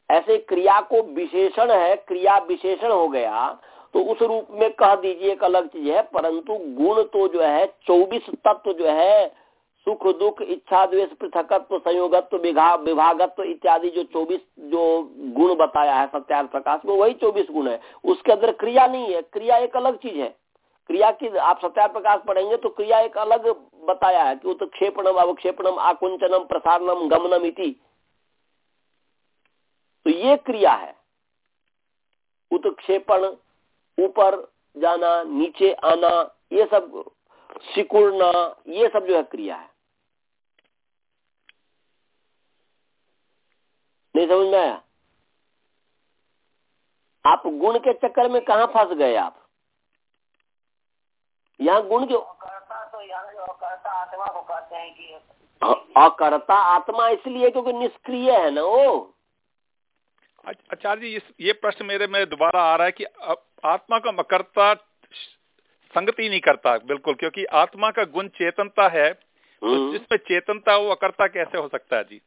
ऐसे क्रिया को विशेषण है, क्रिया विशेषण हो गया तो उस रूप में कह दीजिए एक अलग चीज़ है, परंतु गुण तो जो है, चौबीस तत्व जो है, सुख, दुख, इच्छा, द्वेष, पृथकत्व, संयोगत्व विभागत्व इत्यादि जो चौबीस जो गुण बताया है, सत्यार्थ प्रकाश में, वही चौबीस गुण है। उसके अंदर क्रिया नहीं है, क्रिया एक अलग चीज़ है। क्रिया की आप सत्यार्थ प्रकाश पढ़ेंगे तो क्रिया एक अलग बताया है कि उत्क्षेपणम, अवक्षेपणम, आकुंचनम, प्रसारणम, गमनम इति। तो ये क्रिया है। उत्क्षेपण ऊपर जाना नीचे आना ये सब सिकुड़ना ये सब जो है क्रिया है। नहीं समझ में आया? आप गुण के चक्कर में कहा फंस गए आप? यहाँ गुण के करता तो यहाँ करता आत्मा को कहते हैं कि अकर्ता आत्मा इसलिए क्योंकि निष्क्रिय है ना वो। आचार्य जी ये प्रश्न मेरे में दोबारा आ रहा है कि आत्मा का मकरता संगति नहीं करता बिल्कुल क्योंकि आत्मा का गुण चेतनता है तो हम्म। जिसमें चेतनता वो अकर्ता कैसे हो सकता है जी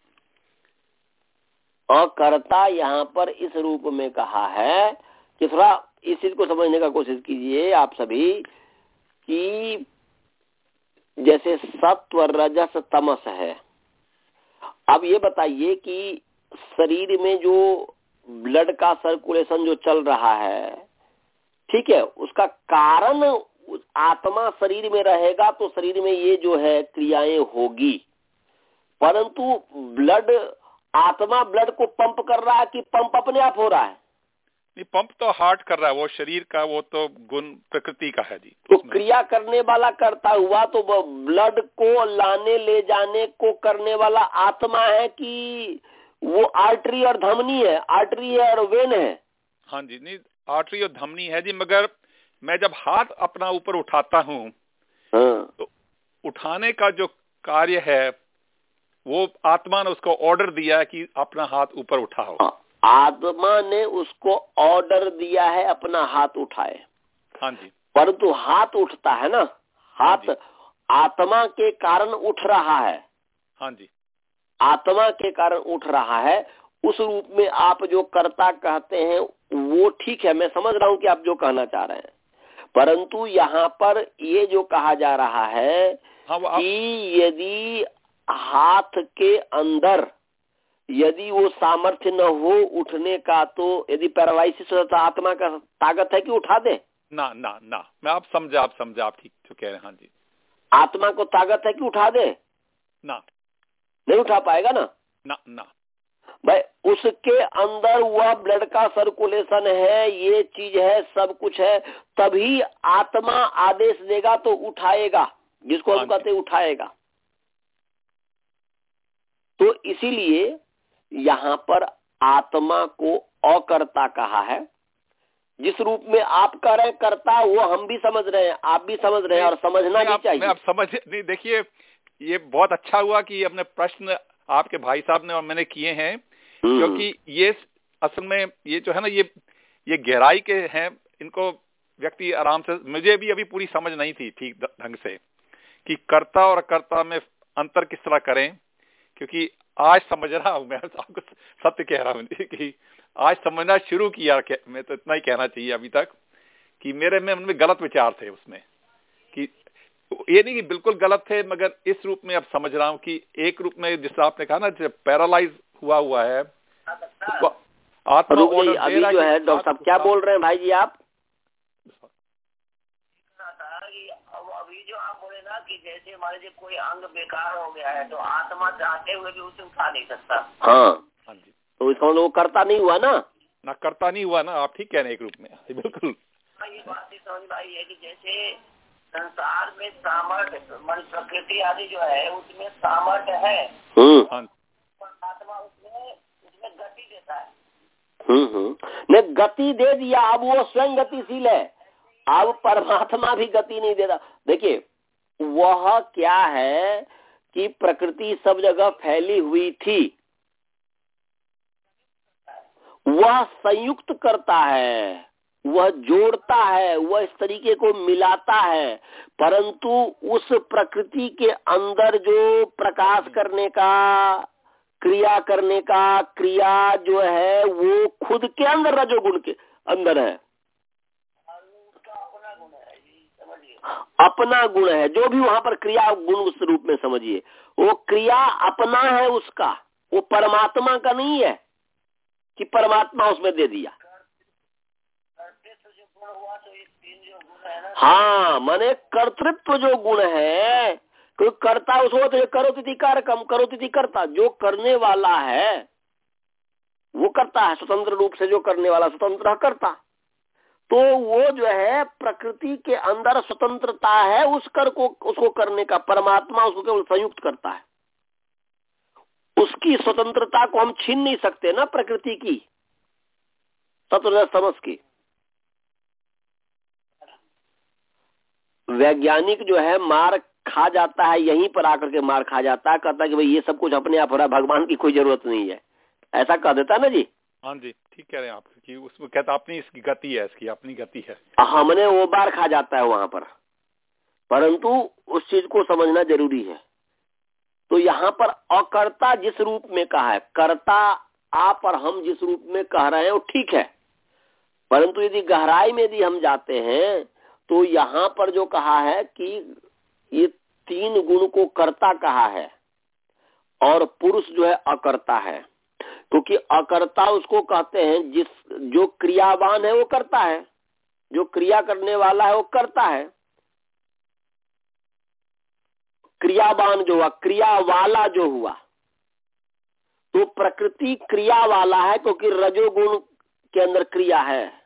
अकर्ता यहाँ पर इस रूप में कहा है कि थोड़ा इस चीज़ को समझने का कोशिश कीजिए आप सभी कि जैसे सत्व रजस तमस है अब ये बताइए कि शरीर में जो ब्लड का सर्कुलेशन जो चल रहा है ठीक है उसका कारण आत्मा शरीर में रहेगा तो शरीर में ये जो है क्रियाएँ होगी। परंतु ब्लड आत्मा ब्लड को पंप कर रहा है कि पंप अपने आप हो रहा है? नहीं पंप तो हार्ट कर रहा है वो शरीर का वो तो गुण प्रकृति का है जी। तो क्रिया करने वाला करता हुआ तो ब्लड को लाने ले जाने को करने वाला आत्मा है कि वो आर्टरी और धमनी है आर्टरी है और वेन है? हाँ जी नहीं आर्टरी और धमनी है जी मगर मैं जब हाथ अपना ऊपर उठाता हूँ हाँ। तो उठाने का जो कार्य है वो आत्मा ने उसको ऑर्डर दिया कि अपना हाथ ऊपर उठाओ। हाँ। आत्मा ने उसको ऑर्डर दिया है अपना हाथ उठाए। हाँ जी। परंतु हाथ उठता है ना? हाथ हाँ आत्मा के कारण उठ रहा है। हाँ जी। आत्मा के कारण उठ रहा है उस रूप में आप जो कर्ता कहते हैं वो ठीक है। मैं समझ रहा हूँ कि आप जो कहना चाह रहे हैं। परंतु यहाँ पर ये जो कहा जा रहा है हाँ कि यदि हाथ के अंदर यदि वो सामर्थ्य न हो उठने का तो यदि पैरालिसिस हो तो आत्मा का ताकत है कि उठा दे? ना ना ना। मैं आप समझा आप समझा आप ठीक जो कह रहे हैं। हाँ जी। आत्मा को ताकत है कि उठा दे? ना। नहीं उठा पाएगा ना? ना ना। भाई उसके अंदर वह ब्लड का सर्कुलेशन है ये चीज़ है सब कुछ है तभी आत्मा आदेश देगा तो उठाएगा जिसको हम हाँ कहते उठाएगा। तो इसीलिए यहाँ पर आत्मा को अकर्ता कहा है। जिस रूप में आप कह रहे करता वो हम भी समझ रहे हैं आप भी समझ रहे हैं और समझना भी चाहिए। आप समझ नहीं देखिए ये बहुत अच्छा हुआ कि अपने प्रश्न आपके भाई साहब ने और मैंने किए हैं। क्योंकि ये असल में ये जो है ना, ये ये गहराई के हैं, इनको व्यक्ति आराम से, मुझे भी अभी पूरी समझ नहीं थी ठीक ढंग से कि कर्ता और कर्ता में अंतर किस तरह करें, क्योंकि आज समझ रहा हूँ मैं आपको सत्य कह रहा हूँ कि आज समझना शुरू किया मैं तो इतना ही कहना चाहिए अभी तक कि मेरे में उनमें गलत विचार थे उसमें कि, ये नहीं कि बिल्कुल गलत थे, मगर इस रूप में अब समझ रहा हूँ कि एक रूप में, जिस आपने कहा ना पैरालाइज हुआ हुआ है। उसको आत्मा अभी जो है डॉक्टर साहब क्या बोल रहे हैं भाई जी आप? था कि अब अभी जो आप बोले ना कि जैसे लीजिए कोई अंग बेकार हो गया है तो आत्मा चाहते हुए भी उसे उठा नहीं सकता। हाँ। हाँ तो इसका मतलब वो करता नहीं हुआ ना? ना करता नहीं हुआ ना आप ठीक कह रहे एक रूप में। बिल्कुल। हाँ, ये बात समझ में आई है कि जैसे संसार में सामर्थ्य मन प्रकृति आदि जो है उसमें सामर्थ्य है हम्म हाँ पर आत्मा उसमें उसमें हम्म हम्म। ने गति दे दिया, अब वो स्वयं गतिशील है। अब परमात्मा भी गति नहीं देता देखिए, वह क्या है कि प्रकृति सब जगह फैली हुई थी। वह संयुक्त करता है, वह जोड़ता है, वह इस तरीके को मिलाता है। परंतु उस प्रकृति के अंदर जो प्रकाश करने का क्रिया करने का क्रिया जो है, वो खुद के अंदर रजोगुण के अंदर है। अपना गुण है, जो भी वहाँ पर क्रिया गुण उस रूप में समझिए। वो क्रिया अपना है उसका, वो परमात्मा का नहीं है कि परमात्मा उसमें दे दिया। हाँ माने कर्तृत्व जो गुण है कोई करता उसको तो करो तिथि कार्यक्रम करो तिथि करता जो करने वाला है, वो करता है, स्वतंत्र रूप से जो करने वाला, स्वतंत्र करता। तो वो जो है, प्रकृति के अंदर स्वतंत्रता है, उस कर को, उसको करने का, परमात्मा उसको केवल संयुक्त करता है। उसकी स्वतंत्रता को हम छीन नहीं सकते ना, प्रकृति की तत्व समझ की। वैज्ञानिक जो है मार खा जाता है यहीं पर आकर के मार खा जाता है कहता है कि भाई ये सब कुछ अपने आप हो रहा है भगवान की कोई ज़रूरत नहीं है। ऐसा कह देता ना जी? हाँ जी ठीक कह रहे हैं आप कि उसमें कहता अपनी इसकी गति है इसकी अपनी गति है। हमने वो बार खा जाता है वहाँ पर। परंतु उस चीज़ को समझना ज़रूरी है। तो यहाँ पर अकर्ता जिस रूप में कहा है कर्ता आप और हम जिस रूप में कह रहे हैं वो ठीक है। परंतु यदि गहराई में यदि हम जाते हैं तो यहाँ पर जो कहा है कि ये तीन गुण को कर्ता कहा है और पुरुष जो है अकर्ता है। क्योंकि अकर्ता उसको कहते हैं जिस, जो क्रियावान है वो करता है। जो क्रिया करने वाला है वो करता है। क्रियावान जो हुआ क्रिया वाला जो हुआ तो प्रकृति क्रिया वाला है क्योंकि रजोगुण के अंदर क्रिया है।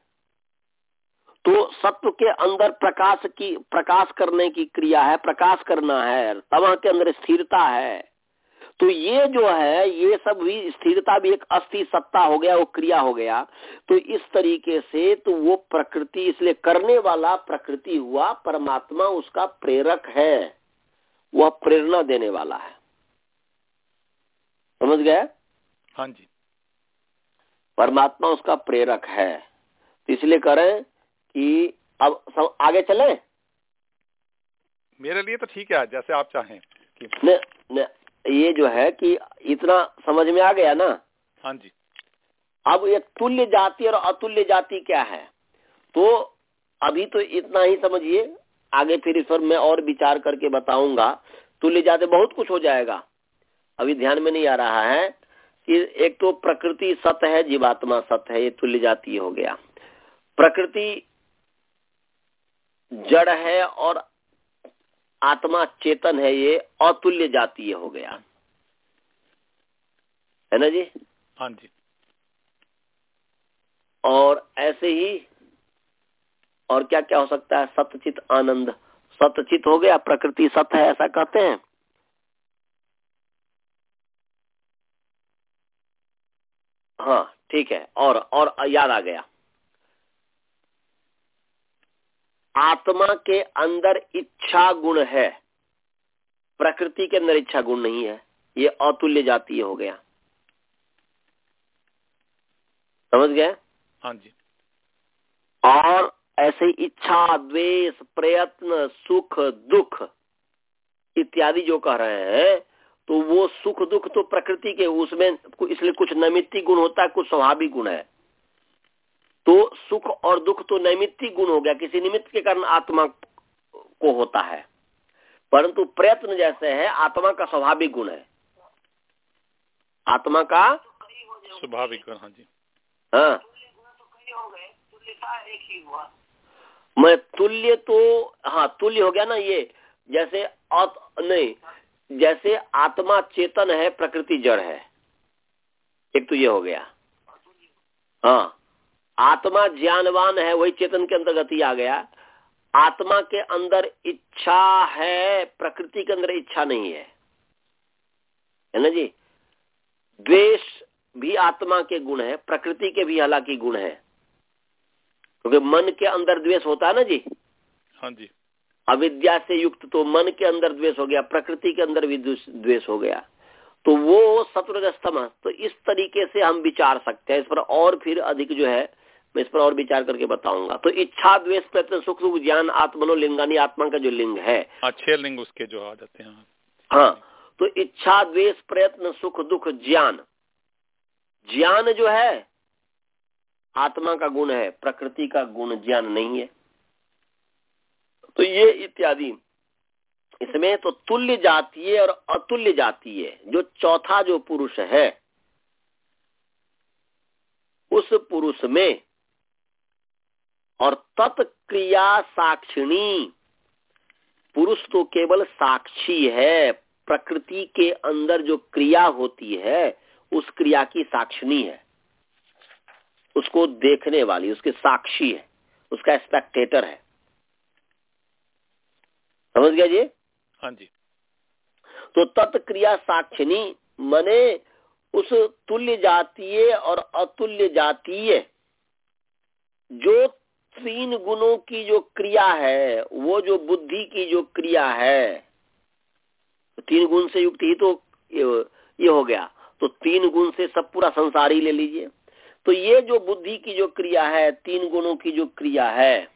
तो सत्व के अंदर प्रकाश की प्रकाश करने की क्रिया है प्रकाश करना है तमा के अंदर स्थिरता है। तो ये जो है ये सब भी स्थिरता भी एक अस्थि सत्ता हो गया वो क्रिया हो गया। तो इस तरीके से तो वो प्रकृति इसलिए करने वाला प्रकृति हुआ परमात्मा उसका प्रेरक है। वह प्रेरणा देने वाला है। समझ गए? हाँ जी। परमात्मा उसका प्रेरक है। तो इसलिए करें कि अब सब आगे चले? मेरे लिए तो ठीक है जैसे आप चाहें न, न, ये जो है कि इतना समझ में आ गया ना? हाँ जी। अब ये तुल्य जाति और अतुल्य जाति क्या है? तो अभी तो इतना ही समझिए। आगे फिर इस पर मैं और विचार करके बताऊँगा। तुल्य जाति बहुत कुछ हो जाएगा। अभी ध्यान में नहीं आ रहा है कि एक तो प्रकृति सत है जीवात्मा सत है ये तुल्य जाति हो गया। प्रकृति जड़ है और आत्मा चेतन है ये अतुल्य जातीय हो गया। है ना जी? हाँ जी। और ऐसे ही और क्या क्या हो सकता है? सतचित आनंद। सतचित हो गया प्रकृति सत है ऐसा कहते हैं। हाँ ठीक है। और और याद आ गया। आत्मा के अंदर इच्छा गुण है। प्रकृति के अंदर इच्छा गुण नहीं है। ये अतुल्य जातीय हो गया। समझ गए? हाँ जी। और ऐसे इच्छा द्वेष प्रयत्न सुख दुख इत्यादि जो कह रहे हैं तो वो सुख दुख तो प्रकृति के उसमें इसलिए कुछ नैमित्तिक गुण होता है कुछ स्वाभाविक गुण है। तो सुख और दुख तो नैमित्तिक गुण हो गया। किसी निमित्त के कारण आत्मा को होता है। परंतु प्रयत्न जैसे है आत्मा का स्वाभाविक गुण है। आत्मा का स्वाभाविक गुण हाँ जी। हाँ। मैं तुल्य तो हाँ तुल्य हो गया ना ये। जैसे अत, नहीं जैसे आत्मा चेतन है प्रकृति जड़ है। एक तो ये हो गया। हाँ। आत्मा ज्ञानवान है वही चेतन के अंतर्गत ही आ गया। आत्मा के अंदर इच्छा है प्रकृति के अंदर इच्छा नहीं है। है ना जी? द्वेष भी आत्मा के गुण है प्रकृति के भी हालाँकि गुण है। क्योंकि मन के अंदर द्वेष होता है ना जी? हाँ जी। अविद्या से युक्त तो मन के अंदर द्वेष हो गया प्रकृति के अंदर भी द्वेष हो गया। तो वो सत्वरजस्तम तो इस तरीके से हम विचार सकते हैं। इस पर और फिर अधिक जो है मैं इस पर और विचार करके बताऊँगा। तो इच्छा द्वेष प्रयत्न सुख सुख ज्ञान आत्मनो लिंगानी आत्मा का जो लिंग है। अच्छे लिंग उसके जो आ जाते हैं। हाँ तो इच्छा द्वेष प्रयत्न सुख दुख ज्ञान। ज्ञान जो है आत्मा का गुण है प्रकृति का गुण ज्ञान नहीं है। तो ये इत्यादि। इसमें तो तुल्य जातीय और अतुल्य जातीय जो चौथा जो पुरुष है उस पुरुष में और तत्क्रिया साक्षिणी। पुरुष तो केवल साक्षी है प्रकृति के अंदर जो क्रिया होती है उस क्रिया की साक्षिणी है। उसको देखने वाली उसके साक्षी है उसका स्पेक्टेटर है। समझ गया जी? हाँ जी। तो तत्क्रिया साक्षिणी मने उस तुल्य जातीय और अतुल्य जातीय जो तीन गुणों की जो क्रिया है, वो जो बुद्धि की जो क्रिया है तो तीन गुण से युक्त ही तो ये हो गया। तो तीन गुण से सब पूरा संसार ही ले लीजिए। तो ये जो बुद्धि की जो क्रिया है, तीन गुणों की जो क्रिया है,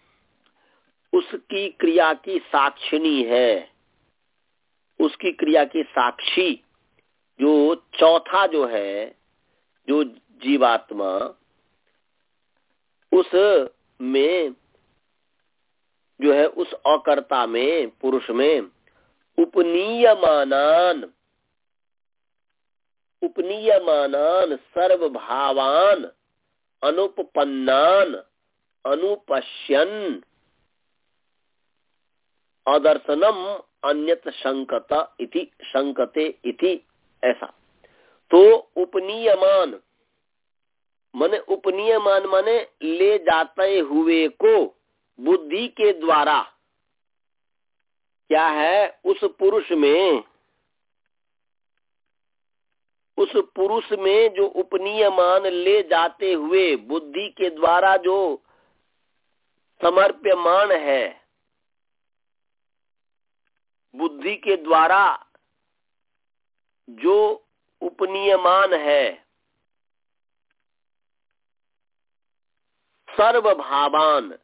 उसकी क्रिया की साक्षिणी है। उसकी क्रिया की साक्षी, जो चौथा जो है, जो जीवात्मा, उस में, जो है उस अकर्ता में, पुरुष में, उपनीयमानान उपनीयमानान, सर्वभावान अनुपन्नान अनुपश्यन, अदर्शनम अन्यत संकत इति संकते इति, ऐसा। तो उपनीयमान माने उपनीयमान माने ले जाते हुए को बुद्धि के द्वारा। क्या है? उस पुरुष में, उस पुरुष में जो उपनीयमान ले जाते हुए बुद्धि के द्वारा जो समर्प्यमान है, बुद्धि के द्वारा जो उपनियमान है सर्व भावान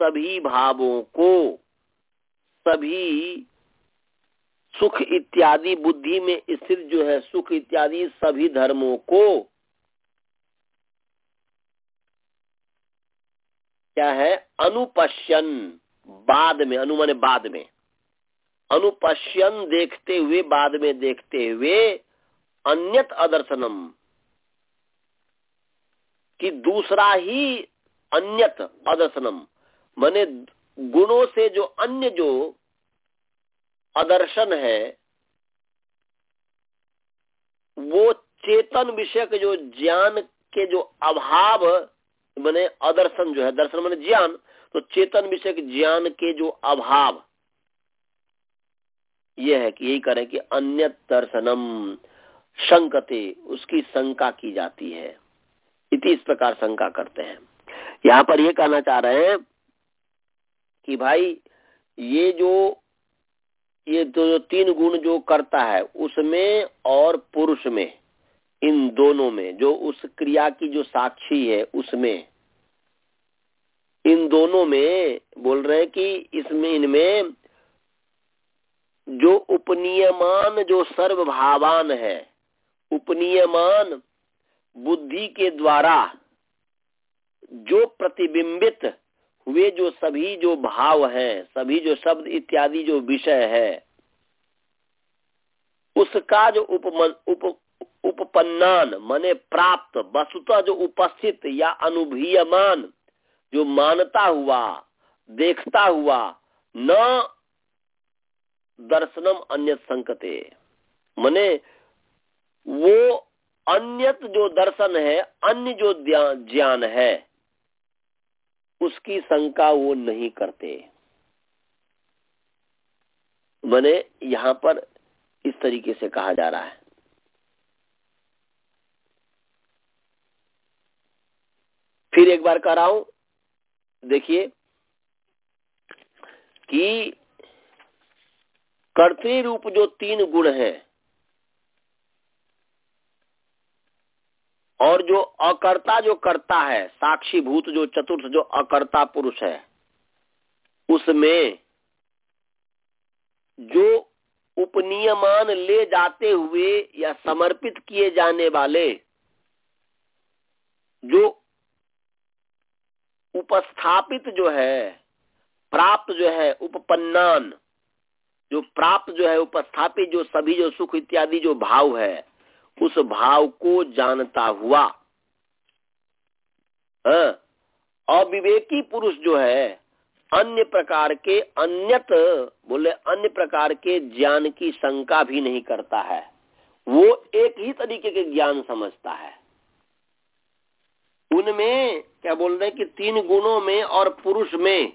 सभी भावों को, सभी सुख इत्यादि, बुद्धि में स्थित जो है सुख इत्यादि सभी धर्मों को, क्या है? अनुपश्यन, बाद में अनुमान बाद में। अनुपश्यन देखते हुए, बाद में देखते हुए, अन्यत अदर्शनम, कि दूसरा ही अन्यत अदर्शनम। माने गुणों से जो अन्य जो अदर्शन है, वो चेतन विषय के जो ज्ञान के जो अभाव, मैंने अदर्शन जो है, दर्शन मैंने ज्ञान तो चेतन विषय के ज्ञान के जो अभाव, ये है कि यही करें कि अन्य दर्शनम, शंकते, उसकी शंका की जाती है। इति इस प्रकार शंका करते हैं। यहाँ पर ये कहना चाह रहे हैं कि भाई, ये जो ये जो तीन गुण जो करता है, उसमें और पुरुष में, इन दोनों में, जो उस क्रिया की जो साक्षी है, उसमें, इन दोनों में बोल रहे हैं कि इसमें, इनमें जो उपनियमान जो सर्वभावान है, उपनियमान बुद्धि के द्वारा जो प्रतिबिंबित हुए जो सभी जो भाव हैं, सभी जो शब्द इत्यादि जो विषय है, उसका जो उपमन उप, उपपन्नान, मने प्राप्त, वस्तुतः जो उपस्थित या अनुभूयमान, जो मानता हुआ, देखता हुआ, न दर्शनम अन्य संकते। मने वो अन्यत जो दर्शन है, अन्य जो ज्ञान है उसकी शंका वो नहीं करते। मैंने यहाँ पर इस तरीके से कहा जा रहा है। फिर एक बार कराऊ देखिए, कि कर्तृ रूप जो तीन गुण है और जो अकर्ता जो करता है साक्षी भूत जो चतुर्थ जो अकर्ता पुरुष है, उसमें जो उपनियमान ले जाते हुए या समर्पित किए जाने वाले, जो उपस्थापित जो है, प्राप्त जो है उपपन्नान, जो प्राप्त जो है, उपस्थापित जो सभी जो सुख इत्यादि जो भाव है उस भाव को जानता हुआ। हाँ, अविवेकी पुरुष जो है अन्य प्रकार के अन्यत बोले अन्य प्रकार के ज्ञान की शंका भी नहीं करता है। वो एक ही तरीके के ज्ञान समझता है। उनमें क्या बोल रहे हैं कि तीन गुणों में और पुरुष में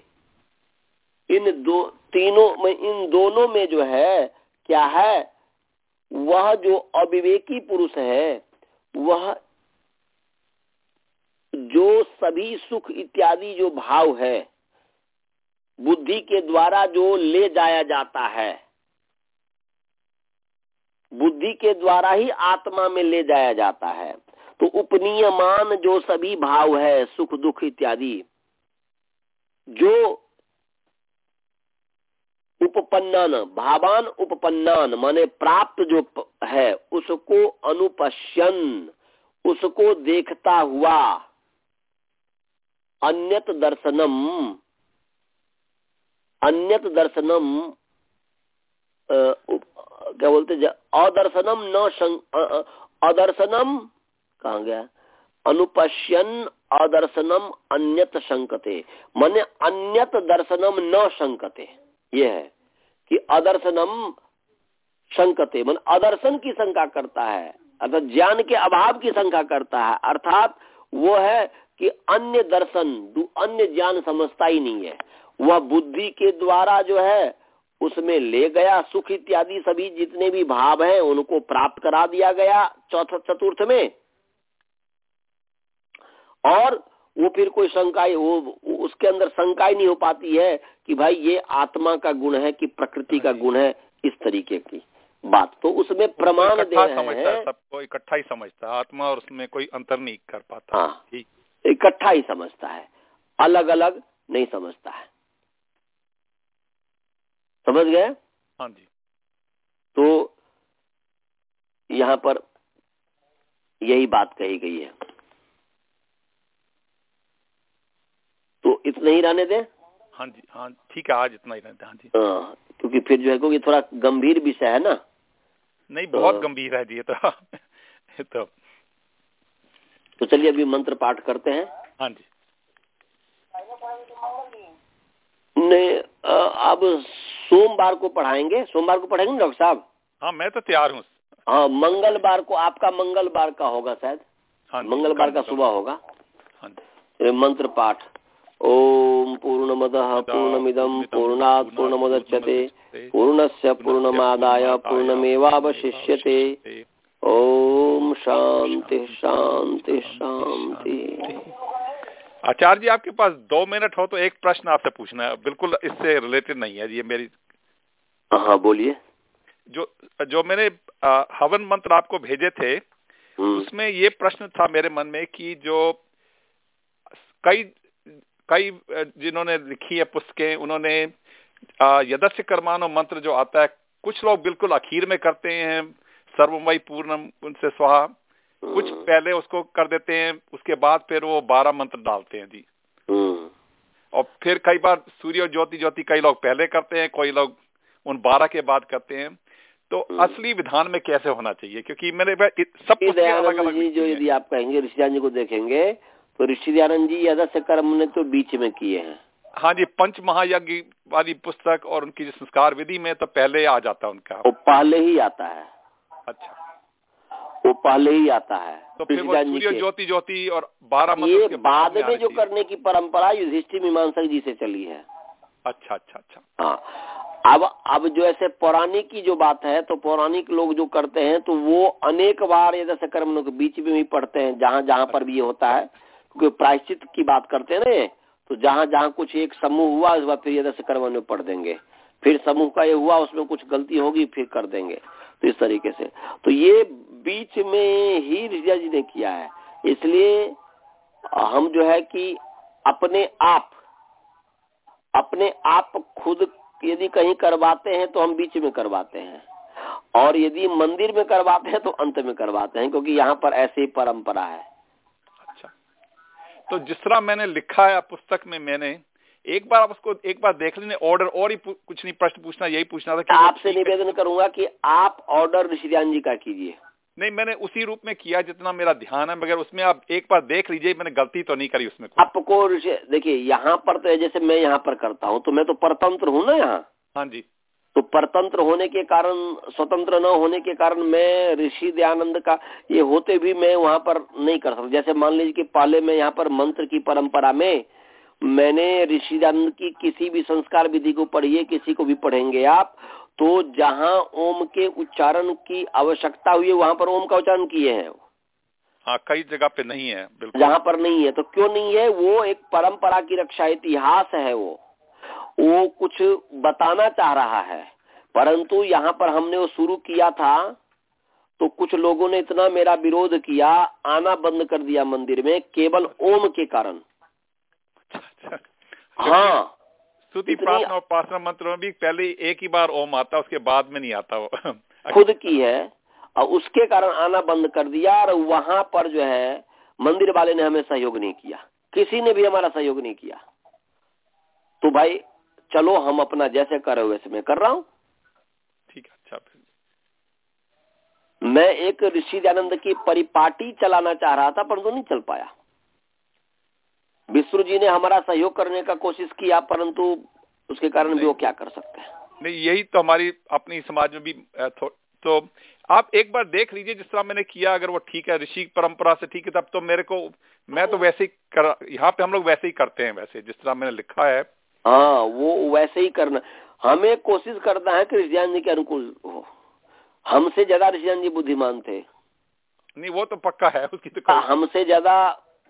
इन दो तीनों में इन दोनों में जो है क्या है वह जो अविवेकी पुरुष है, वह जो सभी सुख इत्यादि जो भाव है, बुद्धि के द्वारा जो ले जाया जाता है, बुद्धि के द्वारा ही आत्मा में ले जाया जाता है। तो उपनियमान जो सभी भाव है, सुख दुख इत्यादि, जो उपपन्नान, भावान उपपन्नान, माने प्राप्त जो है, उसको अनुपश्यन, उसको देखता हुआ। अन्यत दर्शनम अन्यत दर्शनम क्या बोलते अदर्शनम न अदर्शनम, कहा गया? अनुपश्यन, अदर्शनम, अन्यत शंकते, माने अन्यत दर्शनम न शंकते। ये है कि अदर्शनम शंकते मन अदर्शन की शंका करता है, अर्थात ज्ञान के अभाव की शंका करता है, अर्थात वो है कि अन्य दर्शन अन्य ज्ञान समझता ही नहीं है। वह बुद्धि के द्वारा जो है, उसमें ले गया सुख इत्यादि सभी जितने भी भाव हैं, उनको प्राप्त करा दिया गया चौथा, चतुर्थ में। और वो फिर कोई शंका, वो उसके अंदर शंका ही नहीं हो पाती है कि भाई ये आत्मा का गुण है कि प्रकृति का गुण है इस तरीके की बात। तो उसमें प्रमाण दे रहे हैं। सबको इकट्ठा ही समझता है। आत्मा और उसमें कोई अंतर नहीं कर पाता। हाँ। इकट्ठा ही समझता है। अलग अलग नहीं समझता है। समझ गए? हाँ जी। तो यहाँ पर यही बात कही गई है। तो इतना ही रहने दें? हाँ जी हाँ ठीक है आज इतना ही रहते हाँ जी। हाँ क्योंकि फिर जो है क्योंकि थोड़ा गंभीर विषय है ना? नहीं बहुत तो, गंभीर है जी तो। तो। तो चलिए अभी मंत्र पाठ करते हैं। हाँ जी। नहीं अब सोमवार को पढ़ाएँगे? सोमवार को पढ़ाएँगे डॉक्टर साहब? हाँ मैं तो तैयार हूँ। हाँ मंगलवार को आपका मंगलवार का होगा शायद? हाँ मंगलवार का सुबह होगा। हाँ मंत्र पाठ। ओम पूर्णमद पूर्णमिदम पूर्णात् पूर्णमुदच्यते पूर्णस्य पूर्णमादाय पूर्णमेवावशिष्यते। ओम शांति शांति शांति आचार्य जी आपके पास दो मिनट हो तो एक प्रश्न आपसे पूछना है। बिल्कुल इससे रिलेटेड नहीं है ये मेरी हाँ बोलिए। जो जो मैंने हवन मंत्र आपको भेजे थे हम्म। उसमें ये प्रश्न था मेरे मन में कि जो कई कई जिन्होंने लिखी है पुस्तकें उन्होंने यदस्य कर्मानो मंत्र जो आता है कुछ लोग बिल्कुल आखिर में करते हैं सर्वमय पूर्णम उनसे स्वाहा कुछ हम्म। पहले उसको कर देते हैं उसके बाद फिर वो बारह मंत्र डालते हैं जी हम्म। और फिर कई बार सूर्य ज्योति ज्योति कई लोग पहले करते हैं कोई लोग उन बारह के बाद करते हैं तो हम्म। असली विधान में कैसे होना चाहिए क्योंकि मेरे सब अलग अलग जो यदि आप कहेंगे ऋषिदान जी को देखेंगे तो ऋषि दयानंद जी यदस्य कर्म ने तो बीच में किए हैं। हाँ जी पंच महायज्ञ वाली पुस्तक और उनकी संस्कार विधि में तो पहले आ जाता है उनका। वो पहले ही आता है। अच्छा। वो पहले ही आता है। तो फिर वो सूर्य ज्योति ज्योति और बारह ये बाद में जो करने की परंपरा युधिष्ठिर मीमांसक जी से चली है। अच्छा अच्छा अच्छा। हाँ। अब अब जो ऐसे पौराणिक की जो बात है तो पौराणिक लोग जो करते हैं तो वो अनेक बार ये जैसे कर्म के बीच में भी पढ़ते हैं जहाँ जहाँ पर भी ये होता है। क्योंकि प्रायश्चित की बात करते हैं ना तो जहाँ जहाँ कुछ एक समूह हुआ उस बार फिर ये दस कर्म में पढ़ देंगे। फिर समूह का ये हुआ, उसमें कुछ गलती होगी, फिर कर देंगे। तो इस तरीके से। तो ये बीच में ही रिजिया जी ने किया है। इसलिए हम जो है कि अपने आप अपने आप खुद यदि कहीं करवाते हैं तो हम बीच में करवाते हैं। और यदि मंदिर में करवाते हैं तो अंत में करवाते हैं, क्योंकि यहाँ पर ऐसी परंपरा है। तो जिस तरह मैंने लिखा है पुस्तक में मैंने एक बार आप उसको एक बार देख लेने ऑर्डर और ही कुछ नहीं प्रश्न पूछना यही पूछना था कि आपसे निवेदन करूँगा कि आप ऑर्डर ऋषिदान जी का कीजिए। नहीं मैंने उसी रूप में किया जितना मेरा ध्यान है मगर उसमें आप एक बार देख लीजिए मैंने गलती तो नहीं करी उसमें आपको देखिए यहाँ पर तो जैसे मैं यहाँ पर करता हूँ तो मैं तो परतंत्र हूँ ना यहाँ। हाँ जी। तो परतंत्र होने के कारण स्वतंत्र न होने के कारण मैं ऋषि दयानंद का ये होते भी मैं वहाँ पर नहीं कर सकता। जैसे मान लीजिए कि पहले मैं यहाँ पर मंत्र की परंपरा में मैंने ऋषि दयानंद की किसी भी संस्कार विधि को पढ़िए किसी को भी पढ़ेंगे आप तो जहाँ ओम के उच्चारण की आवश्यकता हुई वहाँ पर ओम का उच्चारण किए हैं। हाँ कई जगह पे नहीं है बिल्कुल। जहाँ पर नहीं है तो क्यों नहीं है? वो एक परंपरा की रक्षा इतिहास है वो। वो कुछ बताना चाह रहा है। परंतु यहाँ पर हमने वो शुरू किया था तो कुछ लोगों ने इतना मेरा विरोध किया आना बंद कर दिया मंदिर में केवल ओम के कारण। अच्छा। हाँ। स्तुति प्रार्थना और प्रार्थना मंत्र में भी पहले एक ही बार ओम आता उसके बाद में नहीं आता वो। खुद की है और उसके कारण आना बंद कर दिया और वहाँ पर जो है मंदिर वाले ने हमें सहयोग नहीं किया। किसी ने भी हमारा सहयोग नहीं किया। तो भाई चलो हम अपना जैसे कर रहे वैसे मैं कर रहा हूँ है अच्छा फिर मैं एक ऋषि दयानंद की परिपाटी चलाना चाह रहा था परंतु नहीं चल पाया। विष्णु जी ने हमारा सहयोग करने का कोशिश किया परंतु उसके कारण भी वो क्या कर सकते हैं? नहीं यही तो हमारी अपनी समाज में भी तो आप एक बार देख लीजिए जिस तरह मैंने किया अगर वो ठीक है ऋषि परंपरा से ठीक है तब तो मेरे को मैं तो वैसे ही कर यहाँ पे हम लोग वैसे ही करते हैं वैसे जिस तरह मैंने लिखा है। हाँ वो वैसे ही करना हमें कोशिश करना है कि जी के अनुकूल हो। हमसे ज़्यादा ऋषियान जी बुद्धिमान थे। नहीं वो तो पक्का है उसकी तो हमसे ज़्यादा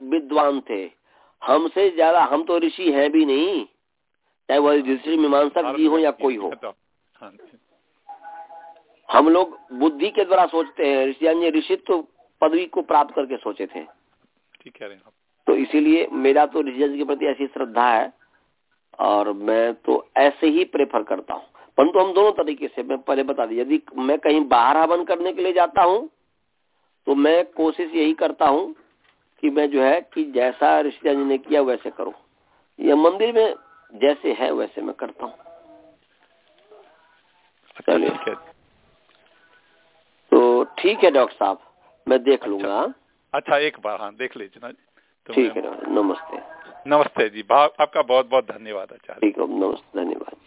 विद्वान थे। हमसे ज़्यादा हम तो ऋषि हैं भी नहीं। चाहे वह ऋषि मीमांसक जी हो या कोई हो। तो, हाँ हम लोग बुद्धि के द्वारा सोचते हैं। ऋषि ऋषित्व तो पदवी को प्राप्त करके सोचे थे। ठीक है तो इसीलिए मेरा तो ऋषि के प्रति ऐसी श्रद्धा है और मैं तो ऐसे ही प्रेफर करता हूँ। परंतु हम दोनों तरीके से मैं पहले बता दी यदि मैं कहीं बाहर हवन करने के लिए जाता हूँ तो मैं कोशिश यही करता हूँ कि मैं जो है कि जैसा ऋषिदा जी ने किया वैसे करूँ। या मंदिर में जैसे है वैसे मैं करता हूँ। अच्छा, चलिए। तो ठीक है डॉक्टर साहब मैं देख अच्छा, लूँगा। अच्छा एक बार हाँ देख लीजिए ना तो ठीक है नमस्ते। नमस्ते जी आपका बहुत बहुत धन्यवाद अच्छा ठीक है नमस्ते धन्यवाद।